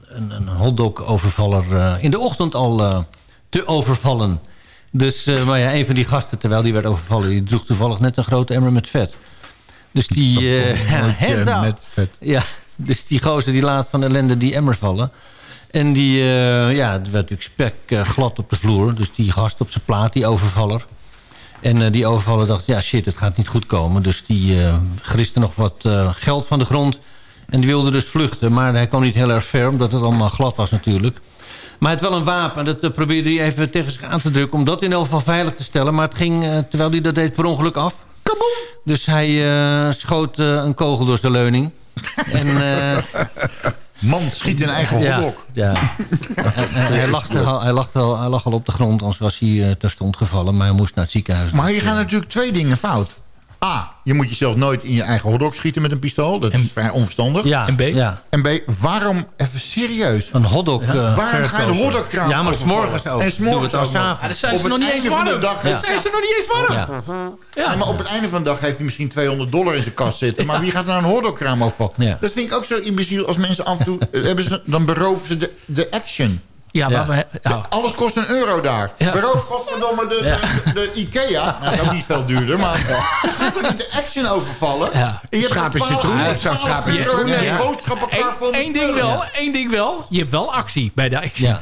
een, een hotdog-overvaller eh, in de ochtend al eh, te overvallen. Dus, eh, maar ja, een van die gasten, terwijl die werd overvallen... die droeg toevallig net een grote emmer met vet. Dus die... eh, <laughs> hands up. met vet. Ja, dus die gozer die laat van ellende die emmer vallen. En die, eh, ja, het werd natuurlijk spek eh, glad op de vloer. Dus die gast op zijn plaat, die overvaller. En eh, die overvaller dacht, ja shit, het gaat niet goed komen. Dus die griste nog wat geld van de grond. En die wilde dus vluchten. Maar hij kwam niet heel erg ver, omdat het allemaal glad was natuurlijk. Maar het wel een wapen. En dat probeerde hij even tegen zich aan te drukken... om dat in elk geval veilig te stellen. Maar het ging, terwijl hij dat deed, per ongeluk af. Dus hij schoot een kogel door zijn leuning. <laughs> en... eh, Man schiet in eigen ja, ja. En- <laughs> en hij, lag al, hij, lag al, hij lag al op de grond, anders was hij eh, terstond gevallen. Maar hij moest naar het ziekenhuis. Maar hier gaan natuurlijk twee dingen fout. A, je moet jezelf nooit in je eigen hotdog schieten met een pistool. Dat is vrij onverstandig. ja, En B? Ja, En B, waarom, even serieus... een hotdog eh, Waarom ga je de hotdogkraam Ja, maar s'morgens ook. En s'morgens ook. Ja, dan zijn Op ze het nog niet eens einde van de warm. dag Dan zijn ze nog niet eens warm. Ja. Ja, maar op het einde van de dag heeft hij misschien 200 dollar in zijn kast zitten. Maar wie gaat er nou een hotdogkraam overvallen? Ja. Dat vind ik ook zo imbeciel als mensen af en toe... <laughs> hebben ze, dan beroven ze de, de action. Ja, maar we. Alles kost een euro daar. Ja. Beroof godverdomme de, Ja. de, de Ikea. Nou, dat is ook niet veel duurder. Maar je gaat toch niet de action overvallen? Ja. En je hebt Schaap en 12 citroen. Ik zou schaap en en citroen je nemen. van Eén ding wel, één ding wel. Je hebt wel actie bij de actie. Ja.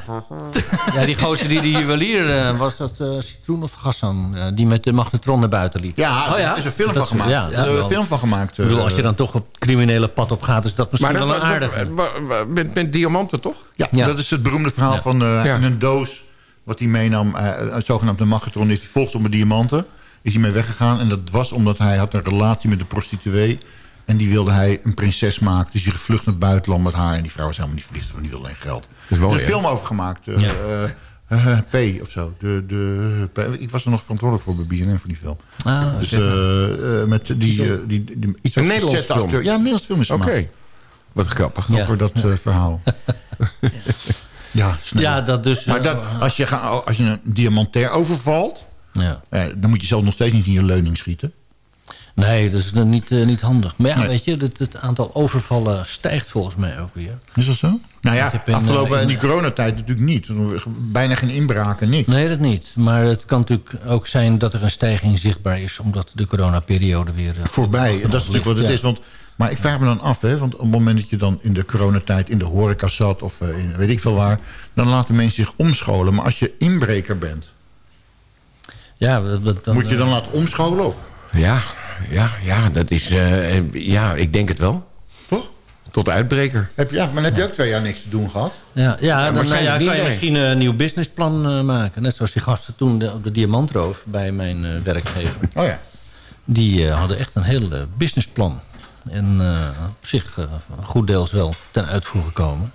ja, die gozer die de juwelier eh, was dat eh, citroen of gassan, eh, die met de magnetron naar buiten liep. Ja, Oh ja? daar is een film Dat van is- gemaakt. ja, Er is wel. een film van gemaakt. Ik bedoel, als je dan toch op het criminele pad op gaat, is dat misschien Maar dat, wel een aardige. met, met diamanten, toch? Ja, Ja. dat is het beroemde verhaal Ja. van eh, Ja. in een doos... wat hij meenam, eh, een zogenaamde magnetron... is hij volgt op een diamanten. Is hij mee weggegaan. En dat was omdat hij had een relatie met een prostituee... en die wilde hij een prinses maken. Dus hij gevlucht naar het buitenland met haar... en die vrouw was helemaal niet verliefd, want die wilde alleen geld. er is een film over gemaakt. eh, Ja. P of zo. De, de, P- ik was er nog verantwoordelijk voor bij BNN voor die film. Ah, dus met die, die, die, die- iets Een Nederlands film? acteur. Ja, een Nederlands film is Oké. gemaakt. Wat grappig. Nog voor dat verhaal. <laughs> ja, snel. Ja, dat dus... Maar eh, dat, als, je ga, als je een diamantair overvalt... ja. eh, dan moet je zelf nog steeds niet in je leuning schieten. Nee, dat is dan niet, eh, niet handig. Maar ja, Nee. weet je, het, het aantal overvallen stijgt volgens mij ook weer. Is dat zo? Nou ja, in, afgelopen eh, in in- die coronatijd natuurlijk niet. Bijna geen inbraken, niks. Nee, dat niet. Maar het kan natuurlijk ook zijn dat er een stijging zichtbaar is... omdat de coronaperiode weer... eh, Voorbij. En dat is natuurlijk wat het Ja. is. Want, maar ik vraag me dan af, hè, want op het moment dat je dan in de coronatijd in de horeca zat... of eh, in weet ik veel waar, dan laten mensen zich omscholen. Maar als je inbreker bent, Ja, dat, dat- dan, moet je dan eh, laten omscholen? Of? Ja, ja, ja, dat is... eh, ja, ik denk het wel. Toch? Tot uitbreker. Heb je, ja, maar dan heb je ook twee jaar niks te doen gehad. Ja, ja, dan nou ja, kan je nee. misschien een nieuw businessplan eh, maken. Net zoals die gasten toen de, op de Diamantroof bij mijn eh, werkgever. Oh ja. Die eh, hadden echt een heel businessplan. En eh, op zich eh, goed deels wel ten uitvoer gekomen.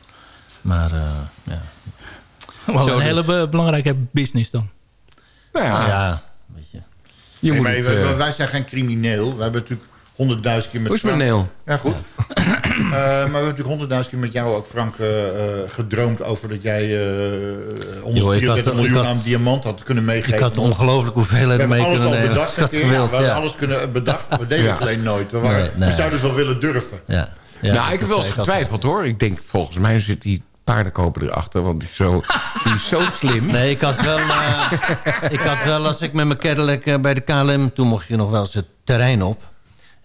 Maar eh, ja. Wel een dus. hele be- belangrijke business dan. Nou ja, ja, weet je. je Nee, moet maar het, wij, wij zijn geen crimineel. We hebben natuurlijk honderdduizend keer met Hoe is? Ja, <clears throat> Eh, maar we hebben natuurlijk honderdduizend keer met jou ook, Frank, eh, eh, gedroomd over dat jij eh ik 134 had- miljoen had- aan diamant had kunnen meegeven. Ik had ongelooflijk hoeveelheden hebben mee alles kunnen al nemen. bedacht. <laughs> Ja, gewild, we hebben ja. alles kunnen bedacht. We <laughs> deden Ja. het alleen nooit. We, waren, Nee, nee. we zouden het wel willen durven. Ja. Ja, nou, ik heb wel eens getwijfeld hoor. Ik denk, volgens mij zit die paardenkoper erachter. Want die is zo, die is zo <laughs> slim. Nee, ik had wel, eh, ik had wel als ik met mijn Cadillac bij de KLM... toen mocht je nog wel eens het terrein op.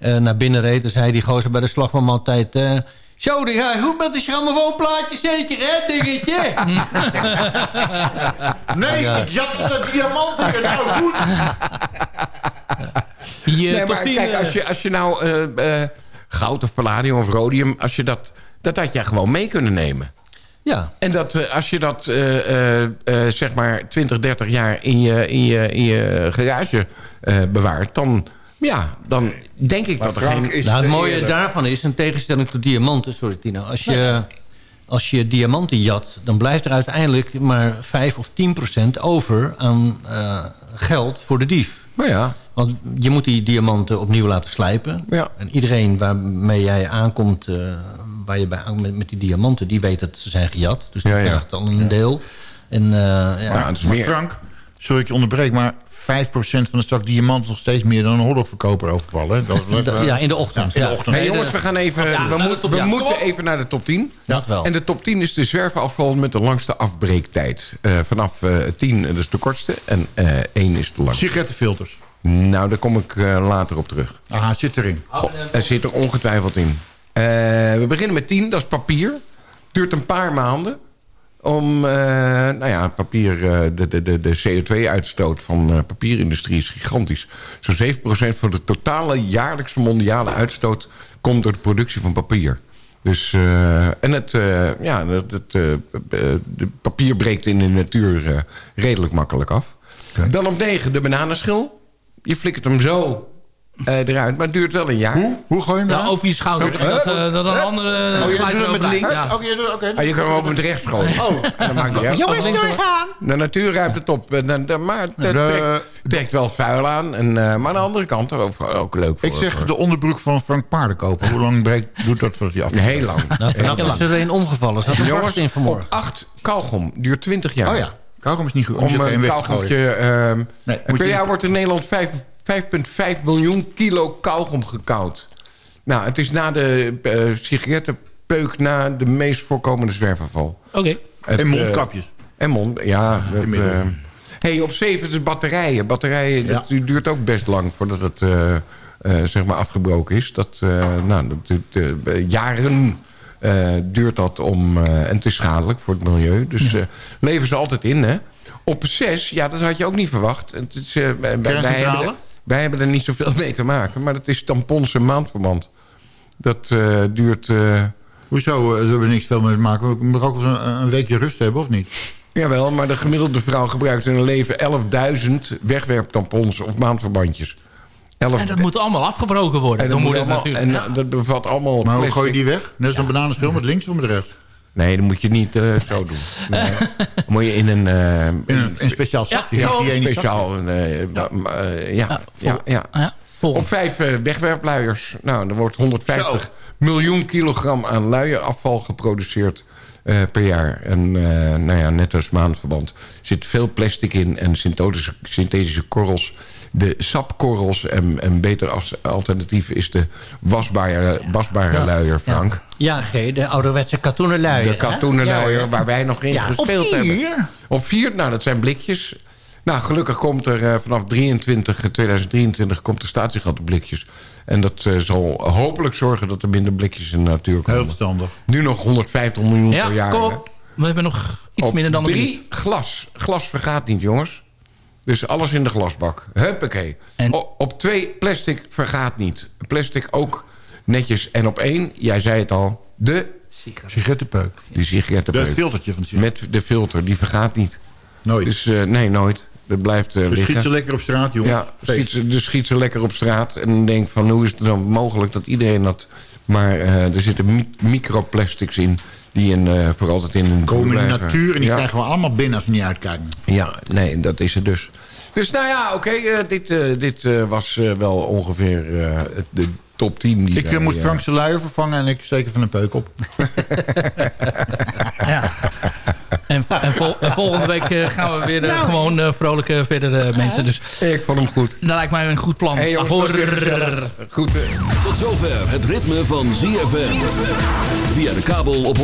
eh, naar binnen reed, dan zei die gozer bij de slagman altijd... eh, zo, die ga je goed met de grammofoonplaatje zeker, hè, dingetje? <laughs> Nee, ik zat op dat diamant. hier. Nou goed. Die, eh, Nee, maar 10, kijk, eh, als je, als je nou eh, eh, goud of palladium of rhodium... Als je dat, dat had jij gewoon mee kunnen nemen. ja, En dat, eh, als je dat eh, eh, eh, zeg maar 20, 30 jaar in je, in je, in je garage eh, bewaart... dan, ja, dan denk ik Maar dat er Frank geen... is nou, het mooie eerder. daarvan is, in tegenstelling tot diamanten... sorry Tino, als je, als je diamanten jat... dan blijft er uiteindelijk maar 5 of 10 procent over aan eh, geld voor de dief. Maar ja, Want je moet die diamanten opnieuw laten slijpen. Ja. En iedereen waarmee jij aankomt, eh, waar je bij aankomt met, met die diamanten... die weet dat ze zijn gejat. Dus die Ja, ja. krijgt al een deel. En, eh, ja. maar het is Maar meer... Frank, sorry dat ik je onderbreek, maar 5% van de zak diamant nog steeds meer dan een hotdogverkoper overvallen. Dat <laughs> ja, in de ochtend. Ja, in de ochtend. Hey jongens, we gaan even... Ja, we moet- we 10. moeten even naar de top 10. Dat wel. En de top 10 is de zwervenafval met de langste afbreektijd. Eh, vanaf eh 10 dat is de kortste en eh 1 is de langste. Sigarettenfilters. Nou, daar kom ik eh, later op terug. Aha, zit erin. Oh, er zit er ongetwijfeld in. Eh, we beginnen met 10, dat is papier. Duurt een paar maanden om, eh, nou ja, papier, eh, de, de, de, de CO2-uitstoot van de papierindustrie is gigantisch. Zo'n 7% van de totale jaarlijkse mondiale uitstoot komt door de productie van papier. Dus, en het, ja, het, het, de papier breekt in de natuur redelijk makkelijk af. Dan op 9 de bananenschil. Je flikkert hem zo eruit, maar het duurt wel een jaar. Hoe? Hoe gooi je hem ja, daar? over je schouder. Zo- Dat, eh, dat een andere Oh, je glijdt doet het met links? Ja. Je oké. Ah, je kan hem ook met rechts gooien. Oh. Dat maakt niet uit. Jongens, De natuur ruimt het op. En dan- dan- Maar het eh, trekt, trekt wel vuil aan. En, eh, maar aan de andere kant ook, ook leuk voor. Ik zeg de onderbroek van Frank Paardenkoper. Hoe lang breekt, doet dat voordat hij af Heel lang. Nou, vannacht is er een omgevallen. Zat er in op vanmorgen. 8 kauwgom. Duurt 20 jaar. Oh ja, kauwgom is niet goed. Om je geen een kauwgompje... ehm, Nee, per je- jaar wordt in Nederland vijf- 5,5 miljoen kilo kauwgom gekauwd. Nou, het is na de eh, sigarettenpeuk... na de meest voorkomende zwerfafval. Oké. En eh, mondkapjes. En mond, ja. eh, hey, op 7 is batterijen. Batterijen, dat duurt ook best lang voordat het eh, eh, zeg maar afgebroken is. Dat, eh, nou, dat duurt, jaren eh, duurt dat om... eh, en het is schadelijk voor het milieu. Dus eh leven ze altijd in, hè. Op 6, ja, dat had je ook niet verwacht. Het is, wij, wij, wij Kerncentrale? hebben, er- wij hebben er niet zoveel mee te maken. Maar dat is tampons en maandverband. Dat eh, duurt... eh, Hoezo? eh, Ze hebben er niks veel mee te maken. We moeten ook wel eens een, een weekje rust hebben, of niet? Jawel, maar de gemiddelde vrouw gebruikt in haar leven 11.000 wegwerptampons of maandverbandjes. 11 En dat moet allemaal afgebroken worden. en dat, moet allemaal, natuurlijk. en dat bevat allemaal Maar hoe gooi je die weg? Net zo'n bananenschil met links of met rechts? Nee, dat moet je niet eh, zo doen. Nee. <laughs> Dan moet je in een... eh, In een, een speciaal zakje. Ja, zakje. speciaal... eh, ja, ja, ja, ja. Op vijf wegwerpluiers. Nou, er wordt 150 miljoen kilogram aan luierafval geproduceerd eh, per jaar. En eh, nou ja, net als maandverband zit veel plastic in en synthetische, synthetische korrels. De sapkorrels en een beter als alternatief is de wasbare, wasbare luier, Frank. Ja, G, de ouderwetse katoenen luier. De katoenen luier waar wij nog in Ja. gespeeld Op hebben. vier? Op vier, nou dat zijn blikjes. Nou, gelukkig komt er eh, vanaf 23, eh, 2023 komt de statiegat op blikjes. En dat eh, zal hopelijk zorgen dat er minder blikjes in de natuur komen. Heel verstandig. Nu nog 150 miljoen per Ja, jaar. kom op. We hebben nog iets Op minder dan een drie glas. Glas vergaat niet, jongens. Dus alles in de glasbak. Huppakee. En- O- op twee, plastic vergaat niet. Plastic ook netjes. En op één, jij zei het al, de, Sigarettenpeuk. die sigarettenpeuk. Dat filtertje van de. Met de filter, die vergaat niet. Nooit. Dus eh, nee, nooit. Dat blijft eh, Dus liggen. schiet ze lekker op straat, jongen. Ja, schiet ze, dus schiet ze lekker op straat. En denk van, hoe is het dan mogelijk dat iedereen dat... Maar eh, er zitten mi- microplastics in... die in, eh, voor altijd in een Komen in de natuur en die ja. krijgen we allemaal binnen als we niet uitkijken. Ja, nee, dat is het dus. Dus nou ja, oké, eh, dit, eh, dit eh, was wel ongeveer eh, de top 10. Die Ik wij, moet Frank zijn luier vervangen en ik steek van een peuk op. <laughs> Ja. En, en, vol- en volgende week gaan we weer Nou. gewoon vrolijk eh, verder, mensen. Dus Ik vond hem goed. dat lijkt mij een goed plan. Hey, jongens. Goed. Tot zover het ritme van ZFM. Via de kabel op 104.5.